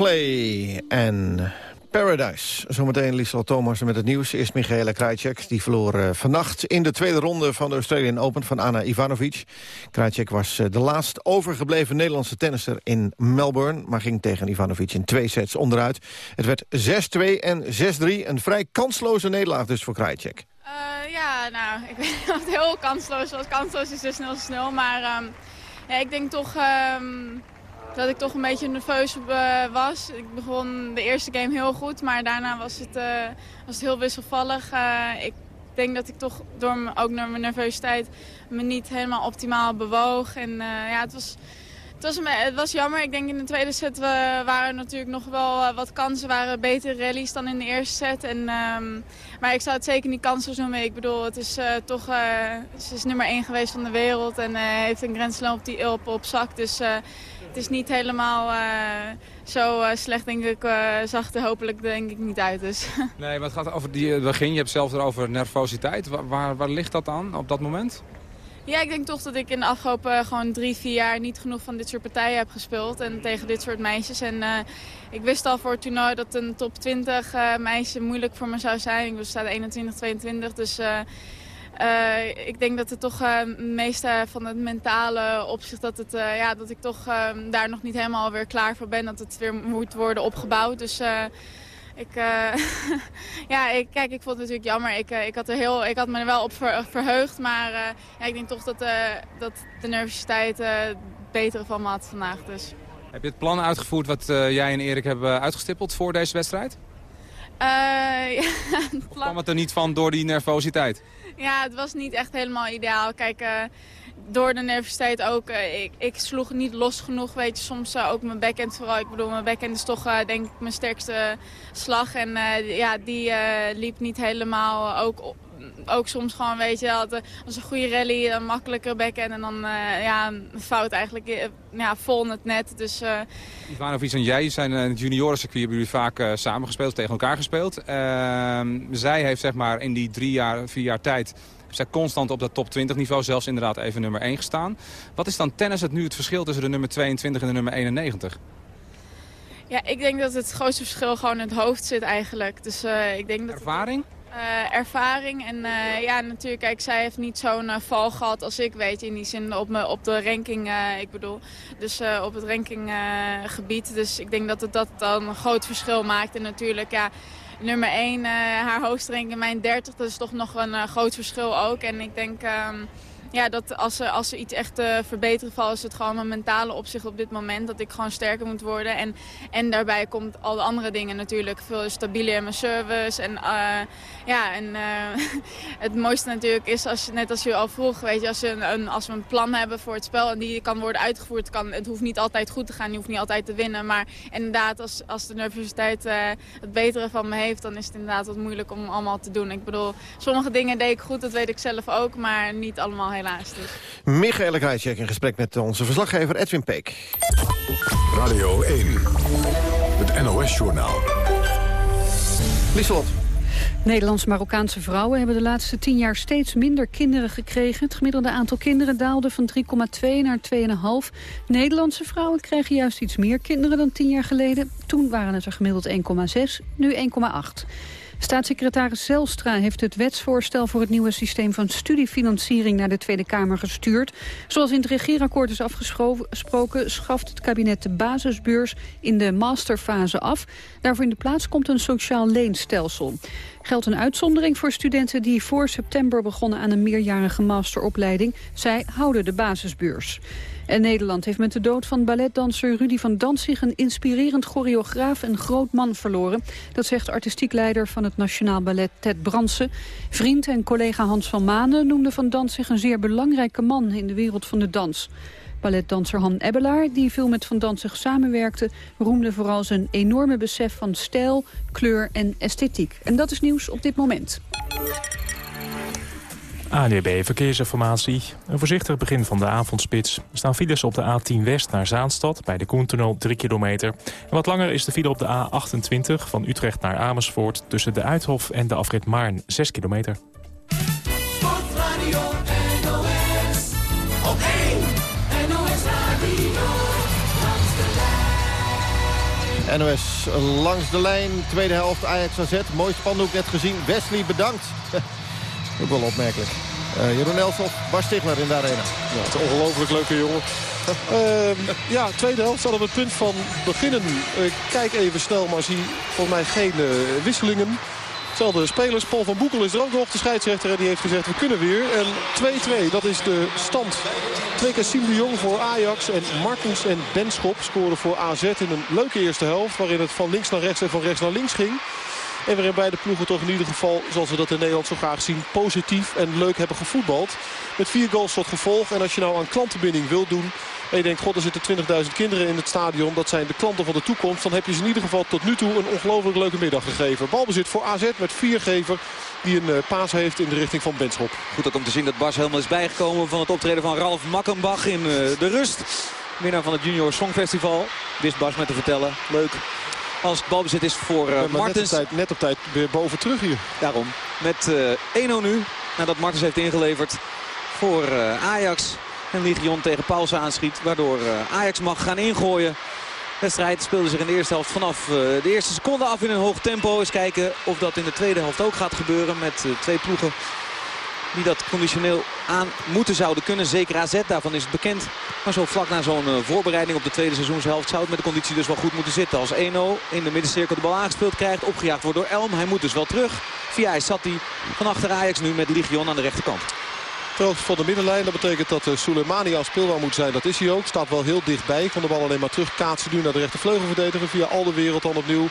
Coldplay en Paradise. Zometeen Liesel Thomas met het nieuws. Eerst Michaela Krajcek. Die verloor uh, vannacht in de tweede ronde van de Australian Open van Anna Ivanovic. Krajcek was uh, de laatst overgebleven Nederlandse tennisser in Melbourne... maar ging tegen Ivanovic in twee sets onderuit. Het werd 6-2 en 6-3. Een vrij kansloze nederlaag dus voor Krajcek. Uh, ja, nou, ik weet niet of het heel kansloos was. Kansloos is dus snel snel, maar um, ja, ik denk toch... Um, dat ik toch een beetje nerveus uh, was. Ik begon de eerste game heel goed, maar daarna was het, uh, was het heel wisselvallig. Uh, ik denk dat ik toch door ook door mijn nervositeit me niet helemaal optimaal bewoog. En ja, het was, het, was, het was jammer. Ik denk in de tweede set waren natuurlijk nog wel wat kansen. waren betere rallies dan in de eerste set. En, um, maar ik zou het zeker niet kansloos noemen. Ik bedoel, het is toch ze is nummer 1 geweest van de wereld. En heeft een Grand Slam op, die, op, op zak. Dus het is niet helemaal uh, zo uh, slecht, denk ik. Uh, zag er hopelijk denk ik niet uit. Dus. Nee, maar het gaat over die begin. Je hebt zelf erover nervositeit. Waar, waar, waar, ligt dat aan op dat moment? Ja, ik denk toch dat ik in de afgelopen gewoon drie, vier jaar niet genoeg van dit soort partijen heb gespeeld. En tegen dit soort meisjes. En ik wist al voor het toernooi dat een top 20 meisje moeilijk voor me zou zijn. Ik sta 21, 22, dus... Uh, ik denk dat het toch uh, meeste van het mentale opzicht... dat, het, uh, ja, dat ik toch daar nog niet helemaal weer klaar voor ben. Dat het weer moet worden opgebouwd. Dus ik, ja, ik, kijk, ik vond het natuurlijk jammer. Ik, ik, had, er heel, ik had me er wel op ver, verheugd. Maar ja, ik denk toch dat, dat de nervositeit het betere van me had vandaag. Dus. Heb je het plan uitgevoerd wat jij en Erik hebben uitgestippeld voor deze wedstrijd? ja, het plan... kwam het er niet van door die nervositeit? Ja, het was niet echt helemaal ideaal. Kijk, uh, door de nervositeit ook, uh, ik, ik, sloeg niet los genoeg, weet je. Soms uh, ook mijn backhand vooral. Ik bedoel, mijn backhand is toch denk ik mijn sterkste slag. En ja, die liep niet helemaal ook ook soms gewoon, weet je, als een goede rally, een makkelijker backhand en dan uh, ja, een fout eigenlijk ja, vol in het net. Dus, uh... Ivanovic en jij zijn in het juniorencircuit, hebben jullie vaak uh, samengespeeld, tegen elkaar gespeeld. Ehm, zij heeft zeg maar in die drie jaar, vier jaar tijd zij constant op dat top 20 niveau, zelfs inderdaad even nummer 1 gestaan. Wat is dan tennis het nu het verschil tussen de nummer 22 en de nummer 91? Ja, ik denk dat het grootste verschil gewoon in het hoofd zit eigenlijk. Dus, uh, ik denk dat Ervaring? Uh, ervaring. En uh, ja, natuurlijk, kijk, zij heeft niet zo'n uh, val gehad als ik, weet in die zin op, me, op de ranking, ik bedoel. Dus op het rankinggebied. dus ik denk dat het dat dan een groot verschil maakt. En natuurlijk, ja, nummer 1, haar hoogste ranking, mijn 30, dat is toch nog een groot verschil ook. En ik denk... Um, ja, dat als als ze iets echt uh, verbeteren valt, is het gewoon mijn mentale opzicht op dit moment. Dat ik gewoon sterker moet worden. En, en daarbij komt al de andere dingen natuurlijk. Veel stabieler in mijn service. En, uh, ja, en uh, het mooiste natuurlijk is, als je, net als je al vroeg, weet je, als, je een, als we een plan hebben voor het spel en die kan worden uitgevoerd. Kan, het hoeft niet altijd goed te gaan, je hoeft niet altijd te winnen. Maar inderdaad, als, als de nervositeit het betere van me heeft, dan is het inderdaad wat moeilijk om allemaal te doen. Ik bedoel, sommige dingen deed ik goed, dat weet ik zelf ook, maar niet allemaal helaas. Dus. Krajcek in gesprek met onze verslaggever Edwin Peek. Radio 1, het NOS-journaal. Lieselot. Nederlands-Marokkaanse vrouwen hebben de laatste tien jaar steeds minder kinderen gekregen. Het gemiddelde aantal kinderen daalde van 3,2 naar 2,5. Nederlandse vrouwen kregen juist iets meer kinderen dan tien jaar geleden. Toen waren het er gemiddeld 1,6, nu 1,8. Staatssecretaris Zelstra heeft het wetsvoorstel voor het nieuwe systeem van studiefinanciering naar de Tweede Kamer gestuurd. Zoals in het regeerakkoord is afgesproken schaft het kabinet de basisbeurs in de masterfase af. Daarvoor in de plaats komt een sociaal leenstelsel. Geldt een uitzondering voor studenten die voor september begonnen aan een meerjarige masteropleiding. Zij houden de basisbeurs. En Nederland heeft met de dood van balletdanser Rudy van Danzig... een inspirerend choreograaf en groot man verloren. Dat zegt artistiek leider van het Nationaal Ballet Ted Bransen. Vriend en collega Hans van Manen noemde van Danzig... een zeer belangrijke man in de wereld van de dans. Balletdanser Han Ebbelaar, die veel met Van Danzig samenwerkte... roemde vooral zijn enorme besef van stijl, kleur en esthetiek. En dat is nieuws op dit moment. ANWB Verkeersinformatie. Een voorzichtig begin van de avondspits. Er staan files op de A10 West naar Zaanstad bij de Koentunnel 3 kilometer. En wat langer is de file op de A28 van Utrecht naar Amersfoort... tussen de Uithof en de afrit Maarn 6 kilometer. NOS langs de lijn, tweede helft Ajax AZ. Mooi spandoek net gezien. Wesley, bedankt. Ook wel opmerkelijk. Uh, Jeroen Elsof, Bas Stigler in de arena. Ja, het is ongelooflijk leuke jongen. uh, ja, tweede helft staat op het punt van beginnen. Ik kijk even snel, maar zie volgens mij geen uh, wisselingen. Hetzelfde spelers. Paul van Boekel is er ook nog, de scheidsrechter. En die heeft gezegd, we kunnen weer. En 2-2, dat is de stand. Twee keer Siem de Jong voor Ajax. En Martens en Benschop scoren voor AZ in een leuke eerste helft. Waarin het van links naar rechts en van rechts naar links ging. En waarin beide ploegen toch in ieder geval, zoals we dat in Nederland zo graag zien... positief en leuk hebben gevoetbald. Met vier goals tot gevolg. En als je nou aan klantenbinding wilt doen... en je denkt, god, er zitten 20.000 kinderen in het stadion... dat zijn de klanten van de toekomst... dan heb je ze in ieder geval tot nu toe een ongelooflijk leuke middag gegeven. Balbezit voor AZ met viergever die een uh, paas heeft in de richting van Benschop. Goed ook om te zien dat Bas helemaal is bijgekomen van het optreden van Ralf Makkenbach in uh, de rust. Winnaar van het Junior Songfestival. Wist Bas met te vertellen. Leuk als het balbezit is voor uh, Martens. Net op, tijd, net op tijd weer boven terug hier. Daarom. Met uh, 1-0 nu. Nadat Martens heeft ingeleverd voor uh, Ajax. En Ligion tegen Paulsen aanschiet. Waardoor Ajax mag gaan ingooien. De wedstrijd speelde zich in de eerste helft vanaf de eerste seconde af in een hoog tempo. Eens kijken of dat in de tweede helft ook gaat gebeuren. Met twee ploegen die dat conditioneel aan moeten zouden kunnen. Zeker AZ, daarvan is het bekend. Maar zo vlak na zo'n uh, voorbereiding op de tweede seizoenshelft... zou het met de conditie dus wel goed moeten zitten. Als 1-0 in de middencirkel de bal aangespeeld krijgt, opgejaagd wordt door Elm. Hij moet dus wel terug. Via hij van achter Ajax nu met Ligion aan de rechterkant. Ter van de middenlijn, dat betekent dat uh, Soleimani afspeelbaar moet zijn. Dat is hij ook. Staat wel heel dichtbij. Van de bal alleen maar terug kaatsen nu naar de rechtervleugelverdediger. Via al de wereld dan opnieuw.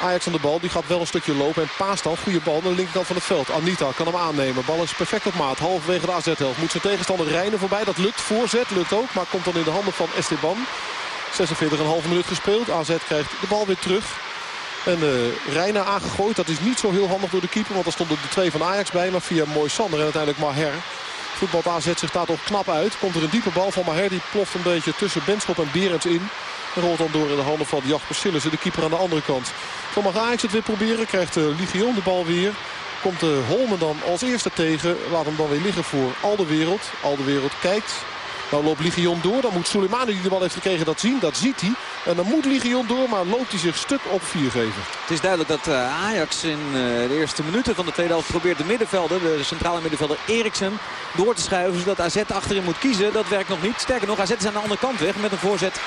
Ajax aan de bal. Die gaat wel een stukje lopen. En paast dan. Goede bal naar de linkerkant van het veld. Anita kan hem aannemen. Bal is perfect op maat. Halverwege de AZ-helft. Moet zijn tegenstander Rijnen voorbij. Dat lukt. Voorzet lukt ook. Maar komt dan in de handen van Esteban. 46,5 minuut gespeeld. AZ krijgt de bal weer terug. En uh, Reina aangegooid. Dat is niet zo heel handig door de keeper. Want er stonden de twee van Ajax bij. Maar via Moisander en uiteindelijk Maher. Voetbal AZ zich staat ook knap uit. Komt er een diepe bal van Maher. Die ploft een beetje tussen Benschop en Berends in. En rolt dan door in de handen van Jasper Sillissen. De keeper aan de andere kant. Zo mag Ajax het weer proberen. Krijgt uh, Ligion de bal weer. Komt de Holmen dan als eerste tegen. Laat hem dan weer liggen voor Al de Wereld. Al de Wereld kijkt. Nou loopt Ligion door. Dan moet Soleimani die de bal heeft gekregen dat zien. Dat ziet hij. En dan moet Ligion door. Maar loopt hij zich stuk op vier geven. Het is duidelijk dat uh, Ajax in de eerste minuten van de tweede helft probeert de middenvelder. De centrale middenvelder Eriksen door te schuiven. Zodat AZ achterin moet kiezen. Dat werkt nog niet. Sterker nog AZ is aan de andere kant weg. Met een voorzet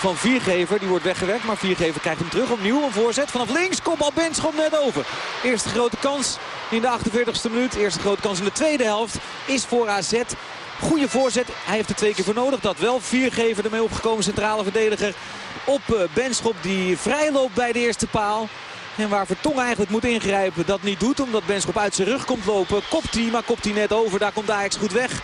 van Viergever. Die wordt weggewerkt, maar Viergever krijgt hem terug. Opnieuw een voorzet vanaf links. Kopbal Benschop net over. Eerste grote kans in de 48e minuut. Eerste grote kans in de tweede helft is voor AZ. Goede voorzet. Hij heeft er twee keer voor nodig. Dat wel. Viergever ermee opgekomen centrale verdediger op Benschop. Die vrij loopt bij de eerste paal. En waar Vertong eigenlijk moet ingrijpen dat niet doet. Omdat Benschop uit zijn rug komt lopen. Kopt hij, maar kopt hij net over. Daar komt Ajax goed weg.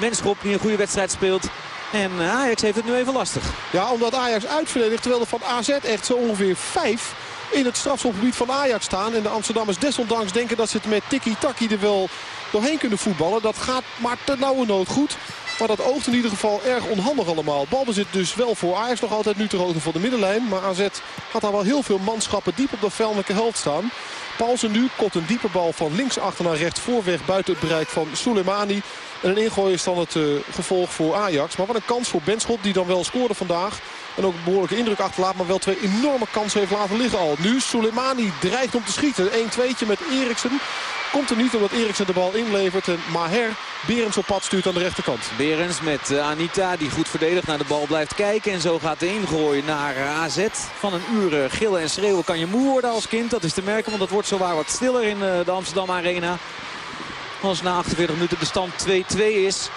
Benschop die een goede wedstrijd speelt. En Ajax heeft het nu even lastig. Ja, omdat Ajax uitverdedigt terwijl er van AZ echt zo ongeveer vijf in het strafschopgebied van Ajax staan. En de Amsterdammers desondanks denken dat ze het met tiki-taki er wel doorheen kunnen voetballen. Dat gaat maar te nauwe nood goed. Maar dat oogt in ieder geval erg onhandig allemaal. Balbezit dus wel voor Ajax nog altijd nu hoogte van de middenlijn. Maar AZ had daar wel heel veel manschappen diep op de vijandelijke helft staan. Paulsen nu kopt een diepe bal van links achter naar rechts voorweg buiten het bereik van Soleimani. En een ingooi is dan het uh, gevolg voor Ajax. Maar wat een kans voor Benschop die dan wel scoorde vandaag. En ook een behoorlijke indruk achterlaat. Maar wel twee enorme kansen heeft laten liggen al. Nu Soleimani dreigt om te schieten. 1-2'tje met Eriksen. Komt er niet omdat Eriksen de bal inlevert. En Maher Berens op pad stuurt aan de rechterkant. Berens met uh, Anita die goed verdedigt naar de bal blijft kijken. En zo gaat de ingooi naar uh, AZ. Van een uur gillen en schreeuwen kan je moe worden als kind. Dat is te merken want het wordt zowaar wat stiller in de Amsterdam Arena. Als na 48 minuten de stand 2-2 is.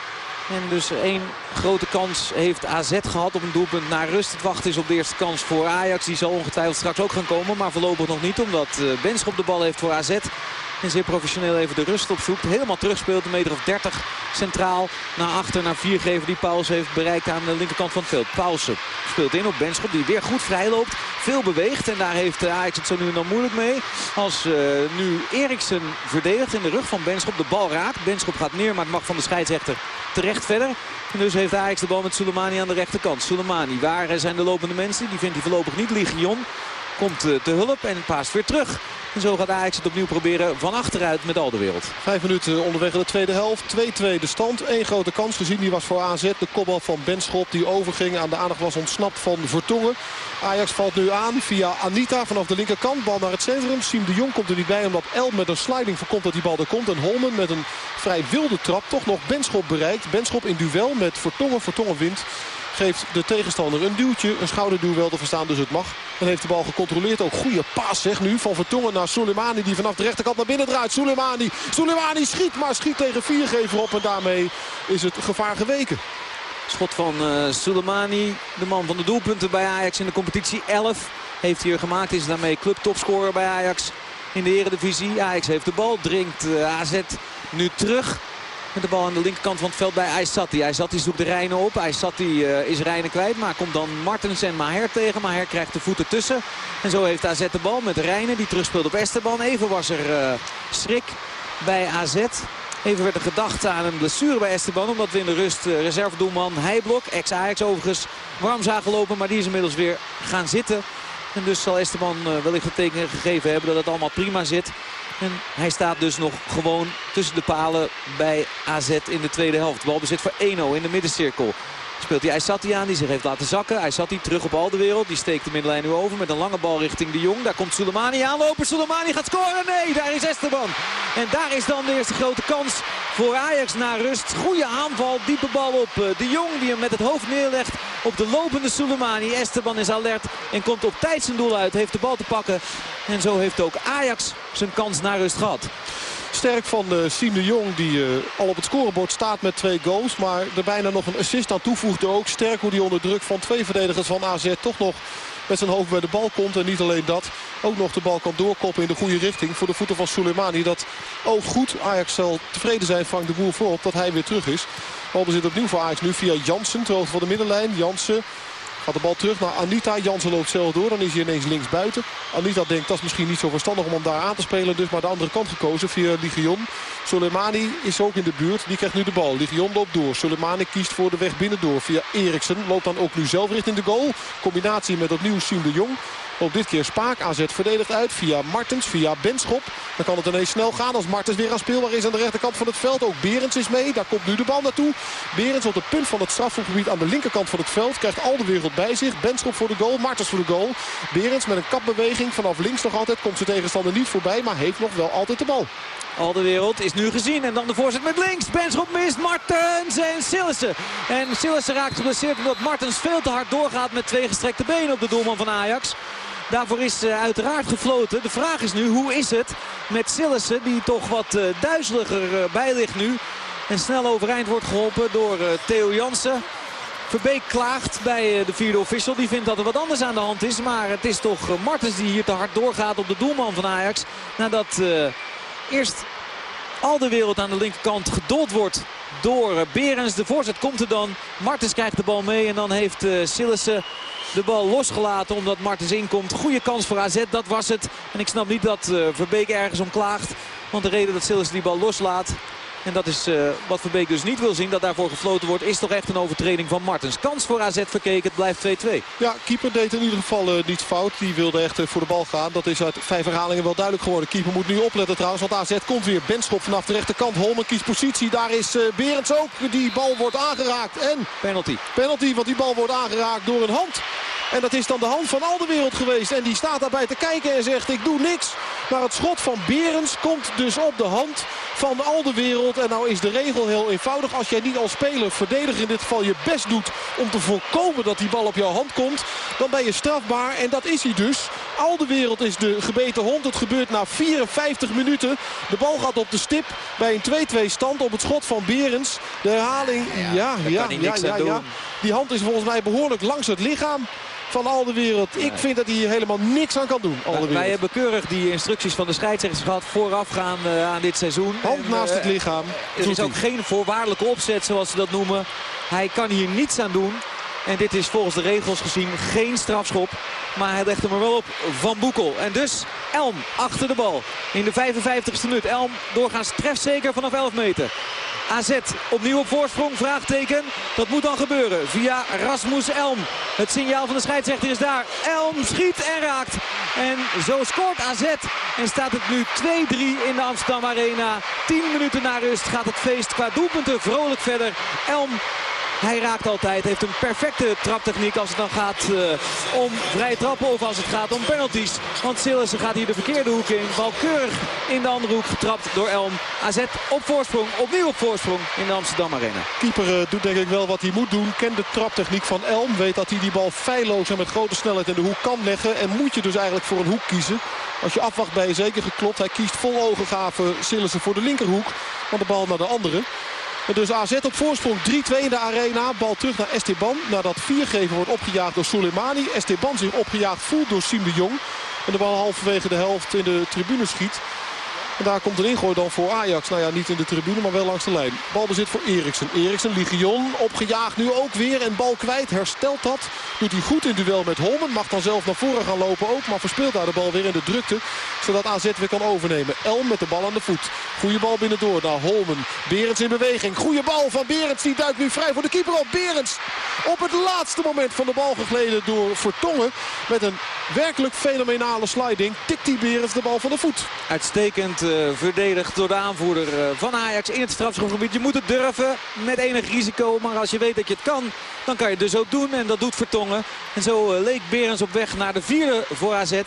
En dus één grote kans heeft AZ gehad op een doelpunt naar rust. Het wachten is op de eerste kans voor Ajax. Die zal ongetwijfeld straks ook gaan komen. Maar voorlopig nog niet omdat Benschop de bal heeft voor AZ. En zeer professioneel even de rust opzoekt. Helemaal terugspeelt. Een meter of 30 centraal naar achter naar viergever die Pauls heeft bereikt aan de linkerkant van het veld. Paulsen speelt in op Benschop die weer goed vrij loopt. Veel beweegt en daar heeft Ajax het zo nu en dan moeilijk mee. Als uh, nu Eriksen verdedigt in de rug van Benschop. De bal raakt. Benschop gaat neer maar het mag van de scheidsrechter terecht verder. En dus heeft Ajax de bal met Soleimani aan de rechterkant. Soleimani, waar zijn de lopende mensen? Die vindt hij voorlopig niet. Ligion komt te hulp en paast weer terug En zo gaat Ajax het opnieuw proberen van achteruit met al de wereld. Vijf minuten onderweg in de tweede helft. 2-2 de stand. Eén grote kans gezien. Die was voor AZ. De kopbal van Benschop die overging. Aan de aandacht was ontsnapt van Vertongen. Ajax valt nu aan via Anita vanaf de linkerkant. Bal naar het centrum. Siem de Jong komt er niet bij omdat El met een sliding voorkomt dat die bal er komt. En Holmen met een vrij wilde trap toch nog Benschop bereikt. Benschop in duel met Vertongen. Vertongen wint geeft de tegenstander een duwtje. Een schouderduw wel te verstaan, dus het mag. En heeft de bal gecontroleerd. Ook goede paas zeg nu van Vertongen naar Soleimani. Die vanaf de rechterkant naar binnen draait. Soleimani, Soleimani schiet, maar schiet tegen viergever op. En daarmee is het gevaar geweken. Schot van uh, Soleimani, de man van de doelpunten bij Ajax in de competitie. 11 heeft hier gemaakt. Is daarmee clubtopscorer bij Ajax in de eredivisie. Ajax heeft de bal, dringt uh, AZ nu terug. Met de bal aan de linkerkant van het veld bij Aysati. Aysati zoekt de Rijnen op. Aysati uh, is Rijnen kwijt. Maar komt dan Martens en Maher tegen. Maher krijgt de voeten tussen. En zo heeft AZ de bal met Rijnen. Die terugspeelt op Esteban. Even was er uh, schrik bij AZ. Even werd er gedacht aan een blessure bij Esteban. Omdat we in de rust uh, reservedoelman Heijblok, ex-Ajax overigens, warm zagen lopen. Maar die is inmiddels weer gaan zitten. En dus zal Esteban wellicht het teken gegeven hebben dat het allemaal prima zit. En hij staat dus nog gewoon tussen de palen bij AZ in de tweede helft. Balbezit voor 1-0 in de middencirkel. Speelt hij Aysati aan, die zich heeft laten zakken. Aysati terug op al de wereld. Die steekt de middenlijn nu over met een lange bal richting de Jong. Daar komt Soleimani aanlopen. Soleimani gaat scoren. Nee, daar is Esteban. En daar is dan de eerste grote kans voor Ajax na rust. Goede aanval, diepe bal op de Jong. Die hem met het hoofd neerlegt op de lopende Soleimani. Esteban is alert en komt op tijd zijn doel uit. Heeft de bal te pakken. En zo heeft ook Ajax zijn kans na rust gehad. Sterk van uh, Siem de Jong die uh, al op het scorebord staat met twee goals. Maar er bijna nog een assist aan toevoegde ook. Sterk hoe die onder druk van twee verdedigers van AZ toch nog met zijn hoofd bij de bal komt. En niet alleen dat, ook nog de bal kan doorkoppen in de goede richting. Voor de voeten van Soleimani. Dat oogt goed. Ajax zal tevreden zijn, vangt de boer voorop dat hij weer terug is. Balbezit opnieuw voor Ajax nu via Jansen. Ter hoogte van de middenlijn. Jansen Gaat de bal terug naar Anita. Jansen loopt zelf door. Dan is hij ineens links buiten. Anita denkt dat is misschien niet zo verstandig om hem daar aan te spelen. Dus maar de andere kant gekozen via Ligion. Soleimani is ook in de buurt. Die krijgt nu de bal. Ligion loopt door. Soleimani kiest voor de weg binnendoor via Eriksen. Loopt dan ook nu zelf richting de goal. Combinatie met opnieuw Siem de Jong. Ook dit keer Spaak. AZ verdedigt uit via Martens, via Benschop. Dan kan het ineens snel gaan als Martens weer aan speelbaar is aan de rechterkant van het veld. Ook Berends is mee. Daar komt nu de bal naartoe. Berends op het punt van het strafgebied aan de linkerkant van het veld. Krijgt al de wereld bij zich. Benschop voor de goal. Martens voor de goal. Berends met een kapbeweging vanaf links nog altijd. Komt zijn tegenstander niet voorbij. Maar heeft nog wel altijd de bal. Al de wereld is nu gezien. En dan de voorzet met links. Benschop mist. Martens en Sillissen. En Sillissen raakt geblesseerd omdat Martens veel te hard doorgaat met twee gestrekte benen op de doelman van Ajax. Daarvoor is uh, uiteraard gefloten. De vraag is nu, hoe is het met Sillissen die toch wat uh, duizeliger uh, bij ligt nu. En snel overeind wordt geholpen door Theo Jansen. Verbeek klaagt bij de vierde official. Die vindt dat er wat anders aan de hand is. Maar het is toch Martens die hier te hard doorgaat op de doelman van Ajax. Nadat eerst al de wereld aan de linkerkant gedold wordt door Berens. De voorzet komt er dan. Martens krijgt de bal mee en dan heeft Sillissen de bal losgelaten omdat Martens inkomt. Goede kans voor AZ, dat was het. En ik snap niet dat uh, Verbeek ergens om klaagt. Want de reden dat Sillissen die bal loslaat... En dat is uh, wat Verbeek dus niet wil zien. Dat daarvoor gefloten wordt. Is toch echt een overtreding van Martens. Kans voor AZ verkeken. Het blijft 2-2. Ja, keeper deed in ieder geval uh, niets fout. Die wilde echt uh, voor de bal gaan. Dat is uit vijf herhalingen wel duidelijk geworden. Keeper moet nu opletten trouwens. Want AZ komt weer. Benschop vanaf de rechterkant. Holmen kiest positie. Daar is Berends ook. Die bal wordt aangeraakt. En penalty. Penalty. Want die bal wordt aangeraakt door een hand. En dat is dan de hand van al de wereld geweest. En die staat daarbij te kijken en zegt ik doe niks. Maar het schot van Berends komt dus op de hand van al de wereld. En nou is de regel heel eenvoudig. Als jij niet als speler, verdediger in dit geval, je best doet om te voorkomen dat die bal op jouw hand komt. Dan ben je strafbaar. En dat is hij dus. Al de wereld is de gebeten hond. Het gebeurt na 54 minuten. De bal gaat op de stip bij een 2-2 stand op het schot van Berends. De herhaling, ja, ja, ja, ja, ja. Die hand is volgens mij behoorlijk langs het lichaam van al de wereld. Ik vind dat hij hier helemaal niks aan kan doen. Al. Wij hebben keurig die instructies van de scheidsrechters gehad voorafgaan uh, aan dit seizoen. Hand en, naast het lichaam. Er is ook geen voorwaardelijke opzet zoals ze dat noemen. Hij kan hier niets aan doen. En dit is volgens de regels gezien geen strafschop. Maar hij legt hem er wel op Van Boekel. En dus Elm achter de bal. In de 55ste minuut. Elm doorgaans trefzeker vanaf 11 meter. AZ opnieuw op voorsprong, vraagteken. Dat moet dan gebeuren via Rasmus Elm. Het signaal van de scheidsrechter is daar. Elm schiet en raakt. En zo scoort AZ. En staat het nu 2-3 in de Amsterdam Arena. 10 minuten na rust gaat het feest qua doelpunten vrolijk verder. Elm hij raakt altijd, heeft een perfecte traptechniek als het dan gaat uh, om vrije trappen of als het gaat om penalties. Want Sillissen gaat hier de verkeerde hoek in. Bal keurig in de andere hoek getrapt door Elm. AZ op voorsprong, opnieuw op voorsprong in de Amsterdam Arena. Keeper uh, doet denk ik wel wat hij moet doen. Kent de traptechniek van Elm. Weet dat hij die bal feilloos en met grote snelheid in de hoek kan leggen. En moet je dus eigenlijk voor een hoek kiezen. Als je afwacht ben je zeker geklopt. Hij kiest vol ogengaven Sillissen voor de linkerhoek. Want de bal naar de andere. Dus AZ op voorsprong 3-2 in de arena. Bal terug naar Esteban. Nadat viergever wordt opgejaagd door Soleimani. Esteban zich opgejaagd voelt door Siem de Jong. En de bal halverwege de helft in de tribune schiet. En daar komt een ingooi dan voor Ajax. Nou ja, niet in de tribune, maar wel langs de lijn. Balbezit voor Eriksen. Eriksen, Ligion, opgejaagd nu ook weer. En bal kwijt, herstelt dat. Doet hij goed in duel met Holmen. Mag dan zelf naar voren gaan lopen ook. Maar verspeelt daar de bal weer in de drukte. Zodat AZ weer kan overnemen. Elm met de bal aan de voet. Goede bal binnendoor naar Holmen. Berends in beweging. Goede bal van Berends. Die duikt nu vrij voor de keeper op. Berends op het laatste moment van de bal gegleden door Vertongen. Met een werkelijk fenomenale sliding. Tikt die Berends de bal van de voet. Uitstekend verdedigd door de aanvoerder uh, van Ajax in het strafschopgebied. Je moet het durven met enig risico. Maar als je weet dat je het kan, dan kan je het dus ook doen. En dat doet Vertongen. En zo uh, leek Berends op weg naar de vierde voor AZ.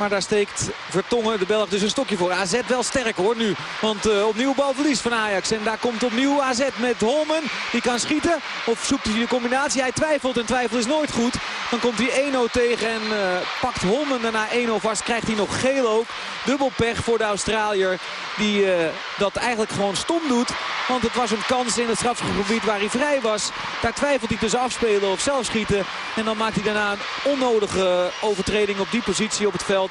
Maar daar steekt Vertongen, de Belg, dus een stokje voor. AZ wel sterk hoor nu. Want uh, opnieuw balverlies van Ajax. En daar komt opnieuw AZ met Holmen. Die kan schieten. Of zoekt hij de combinatie. Hij twijfelt en twijfel is nooit goed. Dan komt hij 1-0 tegen en uh, pakt Holmen daarna 1-0 vast. Krijgt hij nog geel ook. Dubbel pech voor de Australiër. Die uh, dat eigenlijk gewoon stom doet. Want het was een kans in het strafgebied waar hij vrij was. Daar twijfelt hij tussen afspelen of zelf schieten. En dan maakt hij daarna een onnodige overtreding op die positie op het veld.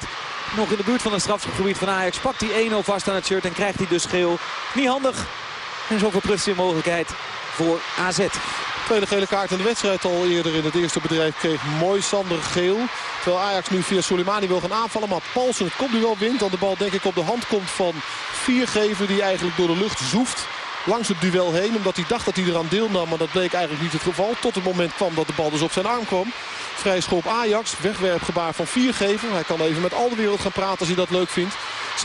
Nog in de buurt van het strafgebied van Ajax pakt hij 1-0 vast aan het shirt en krijgt hij dus geel. Niet handig. En zo verprutst hij mogelijkheid voor AZ. Tweede gele kaart in de wedstrijd al eerder in het eerste bedrijf kreeg mooi Sander geel. Terwijl Ajax nu via Soleimani wil gaan aanvallen. Maar Paulsen het komt nu wel wint. Dan de bal denk ik op de hand komt van Viergever die eigenlijk door de lucht zoeft langs het duel heen. Omdat hij dacht dat hij eraan deelnam. Maar dat bleek eigenlijk niet het geval. Tot het moment kwam dat de bal dus op zijn arm kwam. Vrij schop Ajax. Wegwerpgebaar van Viergever. Hij kan even met al de wereld gaan praten als hij dat leuk vindt.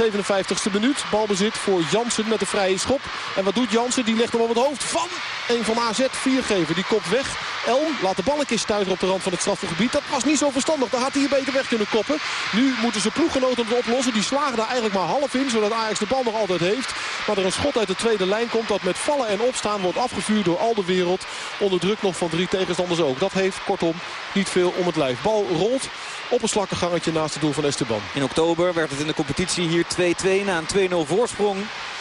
57ste minuut. Balbezit voor Jansen met de vrije schop. En wat doet Jansen? Die legt hem op het hoofd van een van AZ. Viergever. Die kopt weg. Elm laat de bal een keer stuiteren op de rand van het strafgebied. Dat was niet zo verstandig. Daar had hij hier beter weg kunnen koppen. Nu moeten ze ploeggenoten oplossen. Die slagen daar eigenlijk maar half in. Zodat Ajax de bal nog altijd heeft. Maar er een schot uit de tweede lijn komt. Dat met vallen en opstaan wordt afgevuurd door al de wereld. Onder druk nog van drie tegenstanders ook. Dat heeft kortom niet veel om het lijf. Bal rolt op een slakkengangetje naast het doel van Esteban. In oktober werd het in de competitie hier 2-2 na een 2-0 voorsprong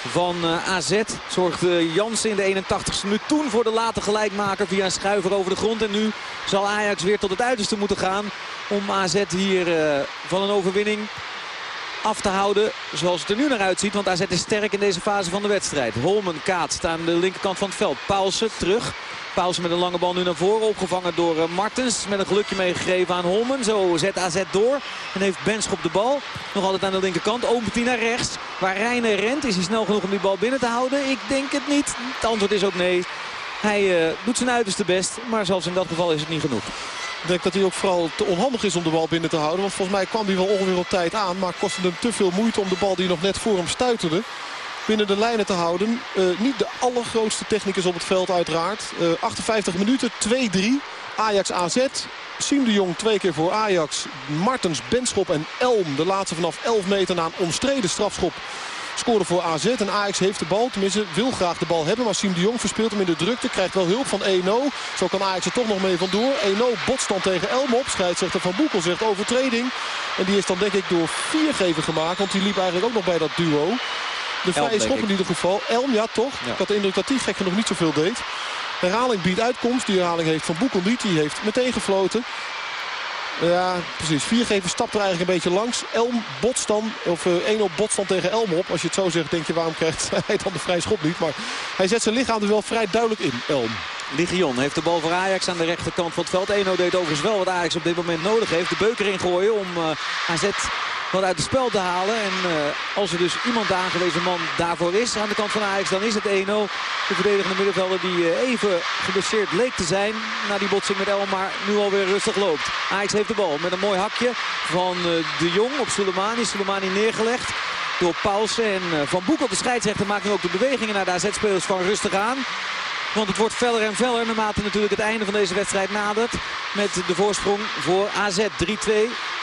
van uh, AZ. Zorgde Jansen in de 81ste minuut toen voor de late gelijkmaker via een schuiver over de grond. En nu zal Ajax weer tot het uiterste moeten gaan om AZ hier uh, van een overwinning af te houden zoals het er nu naar uitziet. Want AZ is sterk in deze fase van de wedstrijd. Holmen kaatst aan de linkerkant van het veld. Paulsen terug. Paulsen met een lange bal nu naar voren. Opgevangen door uh, Martens. Met een gelukje meegegeven aan Holmen. Zo zet AZ door. En heeft Benschop de bal. Nog altijd aan de linkerkant. Opent naar rechts. Waar Reiner rent. Is hij snel genoeg om die bal binnen te houden? Ik denk het niet. Het antwoord is ook nee. Hij uh, doet zijn uiterste best. Maar zelfs in dat geval is het niet genoeg. Ik denk dat hij ook vooral te onhandig is om de bal binnen te houden. Want volgens mij kwam hij wel ongeveer op tijd aan. Maar kostte hem te veel moeite om de bal die nog net voor hem stuiterde binnen de lijnen te houden. Uh, niet de allergrootste technicus op het veld uiteraard. Uh, 58 minuten, 2-3. Ajax AZ. Siem de Jong twee keer voor Ajax. Martens, Benschop en Elm. De laatste vanaf 11 meter na een omstreden strafschop. Scoorde voor AZ en Ajax heeft de bal. Tenminste wil graag de bal hebben. Maar Siem de Jong verspeelt hem in de drukte. Krijgt wel hulp van 1-0. Zo kan Ajax er toch nog mee vandoor. 1-0 botst dan tegen Elm op. Scheidsrechter Van Boekel zegt overtreding. En die is dan denk ik door viergever gemaakt. Want die liep eigenlijk ook nog bij dat duo. De vrije schop in ieder geval. Elm, ja toch. Ja. Ik had de indruk dat die gek nog niet zoveel deed. Herhaling biedt uitkomst. Die herhaling heeft Van Boekel niet. Die heeft meteen gefloten. Ja, precies. Viergever stapt er eigenlijk een beetje langs. Elm botst dan, of uh, 1 op botst dan tegen Elm op. Als je het zo zegt, denk je waarom krijgt hij dan de vrije schop niet. Maar hij zet zijn lichaam er wel vrij duidelijk in, Elm. Ligion heeft de bal voor Ajax aan de rechterkant van het veld. 1-0 deed overigens wel wat Ajax op dit moment nodig heeft. De beuker ingooien om uh, AZ wat uit het spel te halen. En eh, als er dus iemand de aangewezen man daarvoor is aan de kant van Ajax, dan is het 1-0. De verdedigende middenvelder die eh, even geblesseerd leek te zijn na die botsing met El, maar nu alweer rustig loopt. Ajax heeft de bal met een mooi hakje van eh, de Jong op Soleimani. Soleimani neergelegd door Paulsen. En Van Boekel, de scheidsrechter, maakt nu ook de bewegingen naar de AZ-spelers van rustig aan. Want het wordt feller en feller naarmate natuurlijk het einde van deze wedstrijd nadert. Met de voorsprong voor AZ 3-2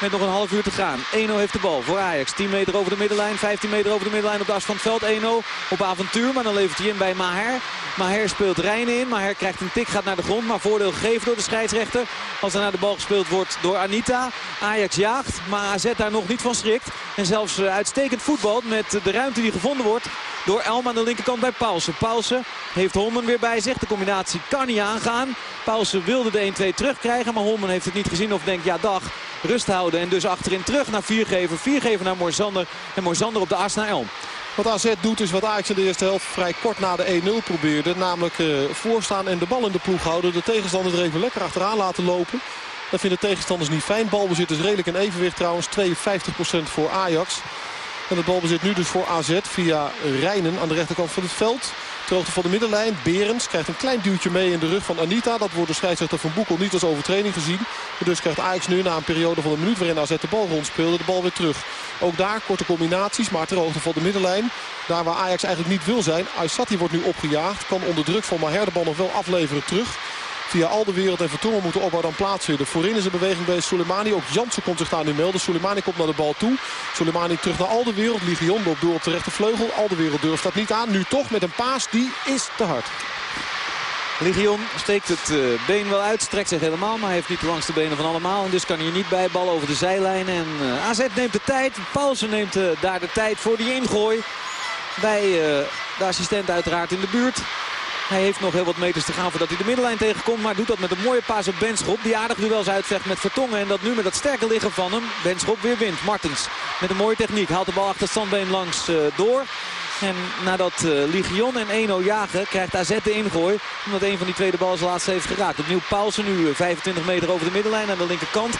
met nog een half uur te gaan. 1-0 heeft de bal voor Ajax. 10 meter over de middenlijn, 15 meter over de middenlijn op de as van het veld. 1-0 op avontuur, maar dan levert hij in bij Maher. Maher speelt Rijnen in. Maher krijgt een tik, gaat naar de grond. Maar voordeel gegeven door de scheidsrechter. Als er naar de bal gespeeld wordt door Anita. Ajax jaagt, maar AZ daar nog niet van schrikt. En zelfs eh, uitstekend voetbal met de ruimte die gevonden wordt door Elm aan de linkerkant bij Paulsen. Paulsen heeft Holmen weer bij zich. De combinatie kan niet aangaan. Paulsen wilde de 1-2 terugkrijgen, maar Holmen heeft het niet gezien of denkt ja dag, rust houden. En dus achterin terug naar Viergever. Viergever naar Moisander en Moisander op de as naar Elm. Wat AZ doet is wat Ajax in de eerste helft vrij kort na de 1-0 probeerde. Namelijk uh, voorstaan en de bal in de ploeg houden. De tegenstander er even lekker achteraan laten lopen. Dat vinden tegenstanders niet fijn. Balbezit is redelijk in evenwicht trouwens. 52% voor Ajax. En het balbezit nu dus voor AZ via Rijnen aan de rechterkant van het veld. Ter hoogte van de middenlijn. Berens krijgt een klein duwtje mee in de rug van Anita. Dat wordt de scheidsrechter van Boekel niet als overtreding gezien. Dus krijgt Ajax nu na een periode van een minuut waarin AZ de bal rondspeelde de bal weer terug. Ook daar korte combinaties, maar ter hoogte van de middenlijn. Daar waar Ajax eigenlijk niet wil zijn. Aysati wordt nu opgejaagd. Kan onder druk van Maher de bal nog wel afleveren terug. Via al de wereld en Vertongen moeten opbouw dan plaatsvinden. Voorin is een beweging bij Soleimani. Ook Jansen komt zich daar nu melden. Soleimani komt naar de bal toe. Soleimani terug naar al de wereld. Ligion loopt door op de rechtervleugel. Al de wereld durft dat niet aan. Nu toch met een paas. Die is te hard. Ligion steekt het uh, been wel uit, strekt zich helemaal, maar heeft niet de langste benen van allemaal. En dus kan hij er niet bij, bal over de zijlijn. En uh, AZ neemt de tijd, Paulsen neemt uh, daar de tijd voor die ingooi. Bij de assistent uiteraard in de buurt. Hij heeft nog heel wat meters te gaan voordat hij de middenlijn tegenkomt. Maar doet dat met een mooie paas op Benschop. Die aardig duels uitvecht met Vertongen. En dat nu met dat sterke liggen van hem Benschop weer wint. Martens met een mooie techniek. Haalt de bal achter standbeen langs uh, door. En nadat uh, Ligion en 1-0 jagen krijgt AZ de ingooi. Omdat een van die tweede bal als laatste heeft geraakt. Opnieuw Paulsen nu 25 meter over de middenlijn aan de linkerkant.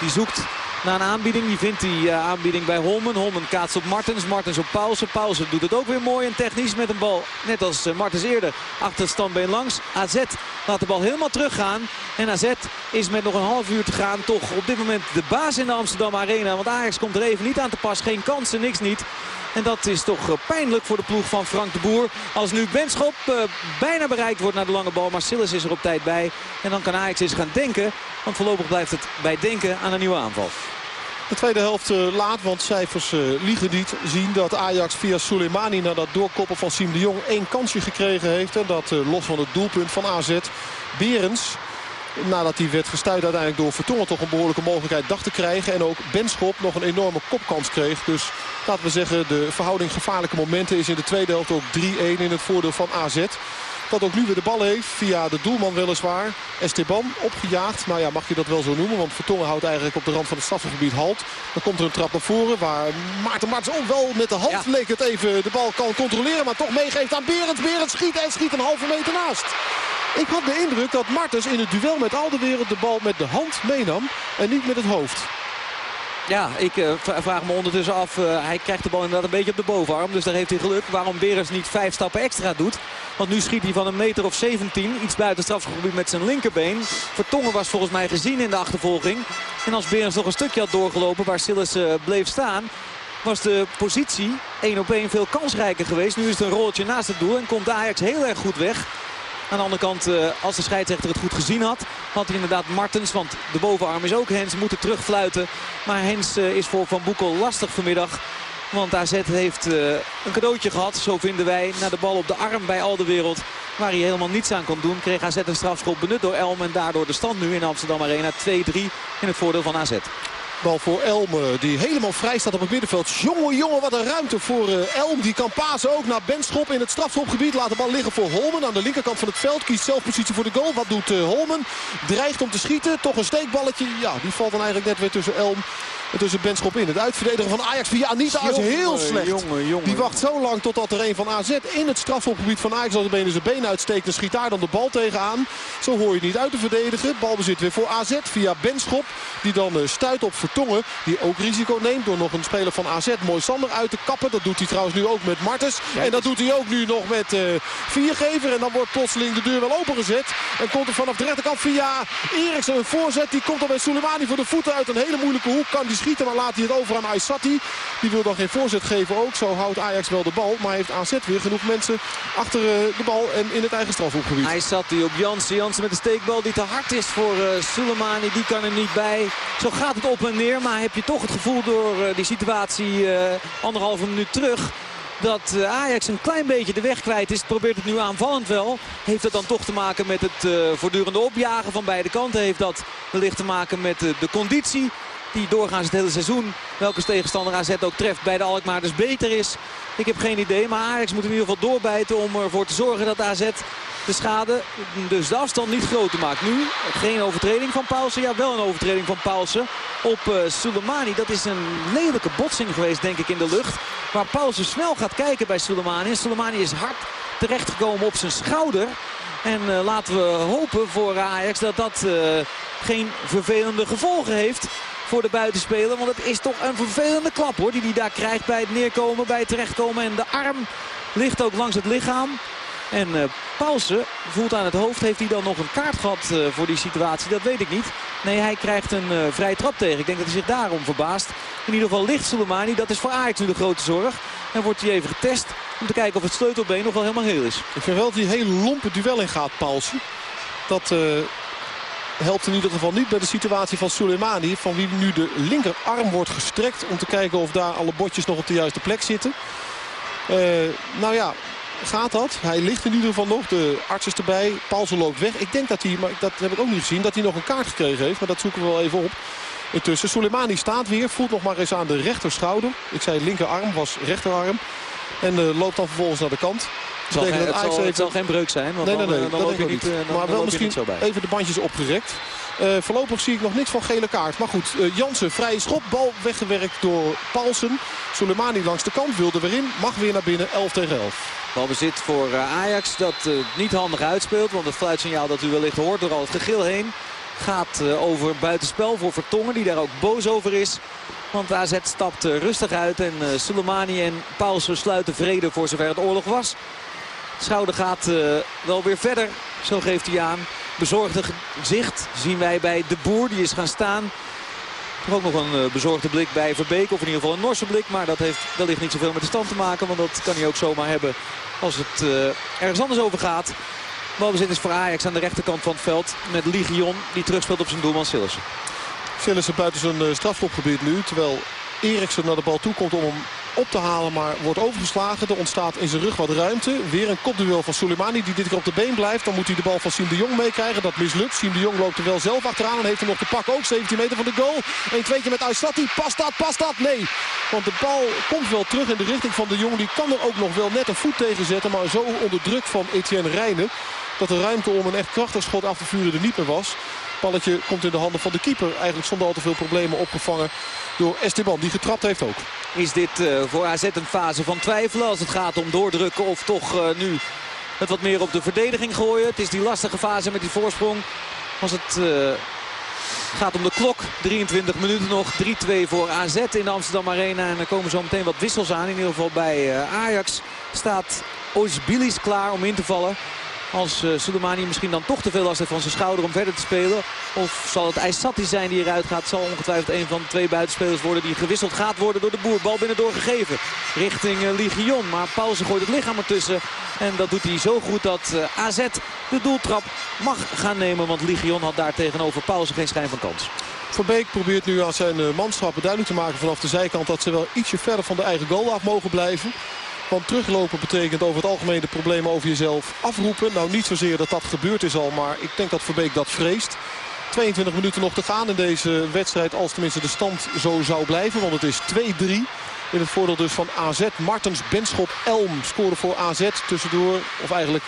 Die zoekt naar een aanbieding. Die vindt die uh, aanbieding bij Holmen. Holmen kaatst op Martens. Martens op Paulsen. Paulsen doet het ook weer mooi en technisch met een bal. Net als uh, Martens eerder achter het standbeen langs. AZ laat de bal helemaal teruggaan. En AZ is met nog een half uur te gaan toch op dit moment de baas in de Amsterdam Arena. Want Ajax komt er even niet aan te pas. Geen kansen, niks niet. En dat is toch uh, pijnlijk voor de ploeg van Frank de Boer. Als nu Benschop bijna bereikt wordt naar de lange bal. Maar Sillis is er op tijd bij. En dan kan Ajax eens gaan denken. Want voorlopig blijft het bij denken aan een nieuwe aanval. De tweede helft uh, laat, want cijfers uh, liegen niet. Zien dat Ajax via Soleimani na dat doorkoppen van Siem de Jong één kansje gekregen heeft. En dat uh, los van het doelpunt van AZ. Berens, nadat hij werd gestuurd uiteindelijk door Vertongen toch een behoorlijke mogelijkheid dacht te krijgen. En ook Benschop nog een enorme kopkans kreeg. Dus laten we zeggen de verhouding gevaarlijke momenten is in de tweede helft ook 3-1 in het voordeel van AZ. Dat ook nu weer de bal heeft. Via de doelman weliswaar. Esteban opgejaagd. Nou ja, mag je dat wel zo noemen. Want Vertongen houdt eigenlijk op de rand van het strafgebied halt. Dan komt er een trap naar voren. Waar Maarten Martens ook wel met de hand ja. leek het even de bal kan controleren. Maar toch meegeeft aan Berend. Berend schiet en schiet een halve meter naast. Ik had de indruk dat Martens in het duel met al de wereld de bal met de hand meenam. En niet met het hoofd. Ja, ik uh, vraag me ondertussen af. Uh, hij krijgt de bal inderdaad een beetje op de bovenarm. Dus daar heeft hij geluk. Waarom Berens niet vijf stappen extra doet. Want nu schiet hij van een meter of 17. Iets buiten strafgebied met zijn linkerbeen. Vertongen was volgens mij gezien in de achtervolging. En als Berens nog een stukje had doorgelopen waar Sillis uh, bleef staan was de positie 1 op 1 veel kansrijker geweest. Nu is het een rolletje naast het doel en komt Ajax heel erg goed weg. Aan de andere kant, uh, als de scheidsrechter het goed gezien had, had hij inderdaad Martens. Want de bovenarm is ook Hens, moeten terugfluiten. Maar Hens uh, is voor Van Boekel lastig vanmiddag. Want AZ heeft uh, een cadeautje gehad, zo vinden wij, naar de bal op de arm bij al de wereld. Waar hij helemaal niets aan kon doen. Kreeg AZ een strafschop benut door Elm en daardoor de stand nu in Amsterdam Arena 2-3 in het voordeel van AZ. Bal voor Elm die helemaal vrij staat op het middenveld. Jongen, jongen, wat een ruimte voor uh, Elm. Die kan pasen ook naar Benschop in het strafschopgebied. Laat de bal liggen voor Holmen aan de linkerkant van het veld. Kiest zelf positie voor de goal. Wat doet uh, Holmen? Dreigt om te schieten. Toch een steekballetje. Ja, die valt dan eigenlijk net weer tussen Elm En tussen Benschop in. Het uitverdedigen van Ajax via Anita is heel slecht. jongen, jongen. Die wacht zo lang totdat er een van AZ in het strafschopgebied van Ajax... als de benen zijn been uitsteekt en schiet daar dan de bal tegenaan. Zo hoor je het niet uit te verdedigen. Balbezit weer voor AZ via Benschop. Die dan eh, stuit op Vertongen. Die ook risico neemt door nog een speler van AZ, Mooi Sander, uit te kappen. Dat doet hij trouwens nu ook met Martens. En dat doet hij ook nu nog met eh Viergever. En dan wordt plotseling de deur wel opengezet. En komt er vanaf de rechterkant via Eriksen een voorzet. Die komt dan bij Soleimani voor de voeten uit een hele moeilijke hoek. Kan die maar laat hij het over aan Aysati. Die wil dan geen voorzet geven ook. Zo houdt Ajax wel de bal. Maar heeft AZ weer genoeg mensen achter eh, de bal en in het eigen strafhoekgebied. Hij op Jansen. Jansen met de steekbal die te hard is voor eh Soleimani. Die kan er niet bij. Zo gaat het op en neer. Maar heb je toch het gevoel door eh, die situatie anderhalve minuut terug... Dat Ajax een klein beetje de weg kwijt is. Probeert het nu aanvallend wel. Heeft dat dan toch te maken met het voortdurende opjagen van beide kanten. Heeft dat wellicht te maken met de conditie. Die doorgaans het hele seizoen, welke tegenstander AZ ook treft, bij de Alkmaarders beter is. Ik heb geen idee, maar Ajax moet in ieder geval doorbijten om ervoor te zorgen dat AZ de schade, dus de afstand niet groter maakt. Nu geen overtreding van Paulsen. Ja, wel een overtreding van Paulsen op uh, Soleimani. Dat is een lelijke botsing geweest, denk ik, in de lucht. Waar Paulsen snel gaat kijken bij Soleimani. En Soleimani is hard terechtgekomen op zijn schouder. En uh, laten we hopen voor Ajax dat dat uh, geen vervelende gevolgen heeft voor de buitenspeler. Want het is toch een vervelende klap hoor, die hij daar krijgt bij het neerkomen, bij het terechtkomen. En de arm ligt ook langs het lichaam. En uh, Paulsen voelt aan het hoofd. Heeft hij dan nog een kaart gehad uh, voor die situatie? Dat weet ik niet. Nee, hij krijgt een uh, vrije trap tegen. Ik denk dat hij zich daarom verbaast. In ieder geval ligt Soleimani. Dat is voor Ajax nu de grote zorg. En wordt hij even getest om te kijken of het sleutelbeen nog wel helemaal heel is. Ik vind wel dat hij hele lompe duel in gaat, Paulsen. Dat helpt in ieder geval niet bij de situatie van Soleimani. Van wie nu de linkerarm wordt gestrekt. Om te kijken of daar alle botjes nog op de juiste plek zitten. nou ja, gaat dat. Hij ligt in ieder geval nog. De arts is erbij. Paulsen loopt weg. Ik denk dat hij, maar dat heb ik ook niet gezien, dat hij nog een kaart gekregen heeft. Maar dat zoeken we wel even op. Intussen, Soleimani staat weer. Voelt nog maar eens aan de rechterschouder. Ik zei linkerarm, was rechterarm. En uh, loopt dan vervolgens naar de kant. Het zal, geen, het, zal, even... het zal, geen breuk zijn. Want nee, nee, nee. Dan, dan, dat loop je niet, niet. dan, maar wel misschien zo bij. even de bandjes opgerekt. Uh, voorlopig zie ik nog niks van gele kaart. Maar goed, uh, Jansen, vrije schop. Bal weggewerkt door Paulsen. Soleimani langs de kant, wilde weer in. Mag weer naar binnen, 11 tegen 11. Balbezit voor uh, Ajax dat niet handig uitspeelt. Want het fluitsignaal dat u wellicht hoort door al het gegil heen... gaat over buitenspel voor Vertongen, die daar ook boos over is. Want AZ stapt rustig uit en Soleimani en Paulsen sluiten vrede voor zover het oorlog was. Schouder gaat wel weer verder, zo geeft hij aan. Bezorgde gezicht zien wij bij de boer. Die is gaan staan. Toch ook nog een uh, bezorgde blik bij Verbeek. Of in ieder geval een Norse blik. Maar dat heeft wellicht niet zoveel met de stand te maken. Want dat kan hij ook zomaar hebben als het uh, ergens anders over gaat. Balbezit is voor Ajax aan de rechterkant van het veld. Met Ligion die terugspeelt op zijn doelman Sillissen. Sillissen buiten zijn strafschopgebied nu. Terwijl Eriksen naar de bal toe komt om op te halen, maar wordt overgeslagen. Er ontstaat in zijn rug wat ruimte. Weer een kopduel van Soleimani die dit keer op de been blijft. Dan moet hij de bal van Siem de Jong meekrijgen. Dat mislukt. Siem de Jong loopt er wel zelf achteraan en heeft hem nog te pakken. Ook 17 meter van de goal. 1 tweetje met Aysati. Past dat? Past dat? Nee. Want de bal komt wel terug in de richting van de Jong. Die kan er ook nog wel net een voet tegen zetten. Maar zo onder druk van Etienne Rijnen. Dat de ruimte om een echt krachtig schot af te vuren er niet meer was. Balletje komt in de handen van de keeper. Eigenlijk zonder al te veel problemen opgevangen door Esteban. Die getrapt heeft ook. Is dit uh, voor AZ een fase van twijfelen als het gaat om doordrukken of toch uh, nu het wat meer op de verdediging gooien? Het is die lastige fase met die voorsprong. Als het uh, gaat om de klok, 23 minuten nog, 3-2 voor AZ in de Amsterdam Arena. En er komen zo meteen wat wissels aan. In ieder geval bij Ajax staat Oisbilis klaar om in te vallen. Als uh, Soleimani misschien dan toch te veel last heeft van zijn schouder om verder te spelen. Of zal het Aysati zijn die eruit gaat. Zal ongetwijfeld een van de twee buitenspelers worden die gewisseld gaat worden door de boer. Bal binnen doorgegeven richting uh, Ligion. Maar Paulsen gooit het lichaam ertussen. En dat doet hij zo goed dat uh, AZ de doeltrap mag gaan nemen. Want Ligion had daar tegenover Paulsen geen schijn van kans. Verbeek probeert nu aan zijn manschappen duidelijk te maken vanaf de zijkant... dat ze wel ietsje verder van de eigen goal af mogen blijven. Want teruglopen betekent over het algemeen de problemen over jezelf afroepen. Nou niet zozeer dat dat gebeurd is al, maar ik denk dat Verbeek dat vreest. 22 minuten nog te gaan in deze wedstrijd als tenminste de stand zo zou blijven. Want het is 2-3 in het voordeel dus van AZ. Martens, Benschop, Elm scoren voor AZ tussendoor. Of eigenlijk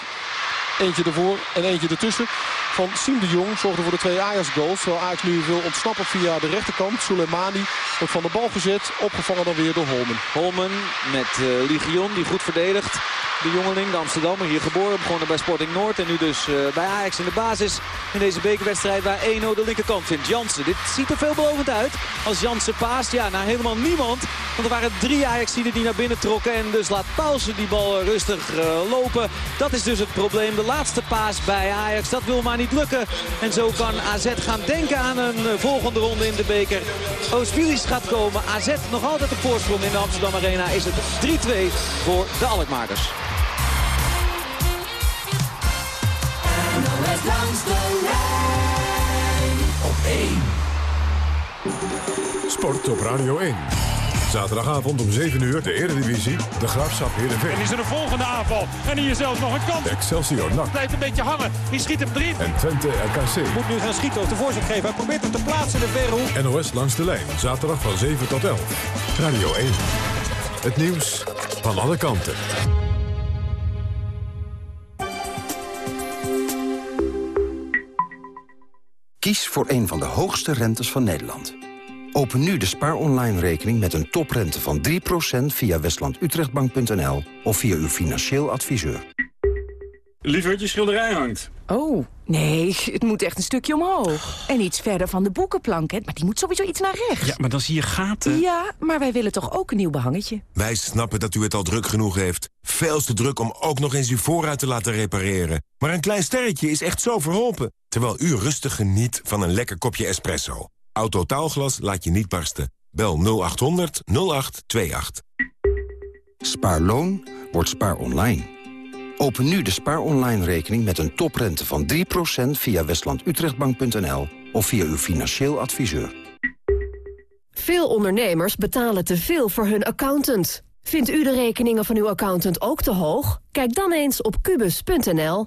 eentje ervoor en eentje ertussen. van Siem de Jong zorgde voor de twee Ajax-goals. Terwijl Ajax nu wil ontsnappen via de rechterkant. Soleimani wordt van de bal gezet. Opgevangen dan weer door Holmen. Holmen met uh, Ligion die goed verdedigt. De jongeling, de Amsterdammer, hier geboren. Begonnen bij Sporting Noord en nu dus uh, bij Ajax in de basis. In deze bekerwedstrijd waar 1-0 de linkerkant vindt. Jansen, dit ziet er veelbelovend uit. Als Jansen paast, ja, naar helemaal niemand. Want er waren drie Ajaxiden die naar binnen trokken. En dus laat Paulsen die bal rustig uh, lopen. Dat is dus het probleem. De laatste paas bij Ajax, dat wil maar niet lukken. En zo kan AZ gaan denken aan een uh, volgende ronde in de beker. Oostfilis gaat komen. AZ nog altijd op voorsprong in de Amsterdam Arena. Is het 3-2 voor de Alkmakers. NOS langs de lijn op 1. Sport op Radio 1. Zaterdagavond om 7 uur de Eredivisie, de Graafschap Heerenveen. En is er een volgende aanval. En hier zelfs nog een kans. Excelsior NAC. Blijft een beetje hangen. Die schiet hem erin. En Twente RKC. Moet nu gaan schieten of de voorzet geven. Hij probeert hem te plaatsen in de verre hoek. NOS langs de lijn. Zaterdag van 7 tot 11. Radio 1. Het nieuws van alle kanten. Kies voor een van de hoogste rentes van Nederland. Open nu de Spaar Online rekening met een toprente van 3% via westlandutrechtbank.nl of via uw financieel adviseur. Lieverd, je schilderij hangt. Oh, nee, het moet echt een stukje omhoog. En iets verder van de boekenplank, hè? maar die moet sowieso iets naar rechts. Ja, maar dan zie je gaten. Ja, maar wij willen toch ook een nieuw behangetje? Wij snappen dat u het al druk genoeg heeft. Veel te druk om ook nog eens uw voorruit te laten repareren. Maar een klein sterretje is echt zo verholpen. Terwijl u rustig geniet van een lekker kopje espresso. Autotaalglas laat je niet barsten. Bel 0800 0828. Spaarloon wordt spaar online. Open nu de Spaar Online rekening met een toprente van 3% via westlandutrechtbank.nl of via uw financieel adviseur. Veel ondernemers betalen te veel voor hun accountant. Vindt u de rekeningen van uw accountant ook te hoog? Kijk dan eens op kubus.nl.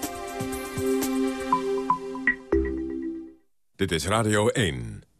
Dit is Radio 1.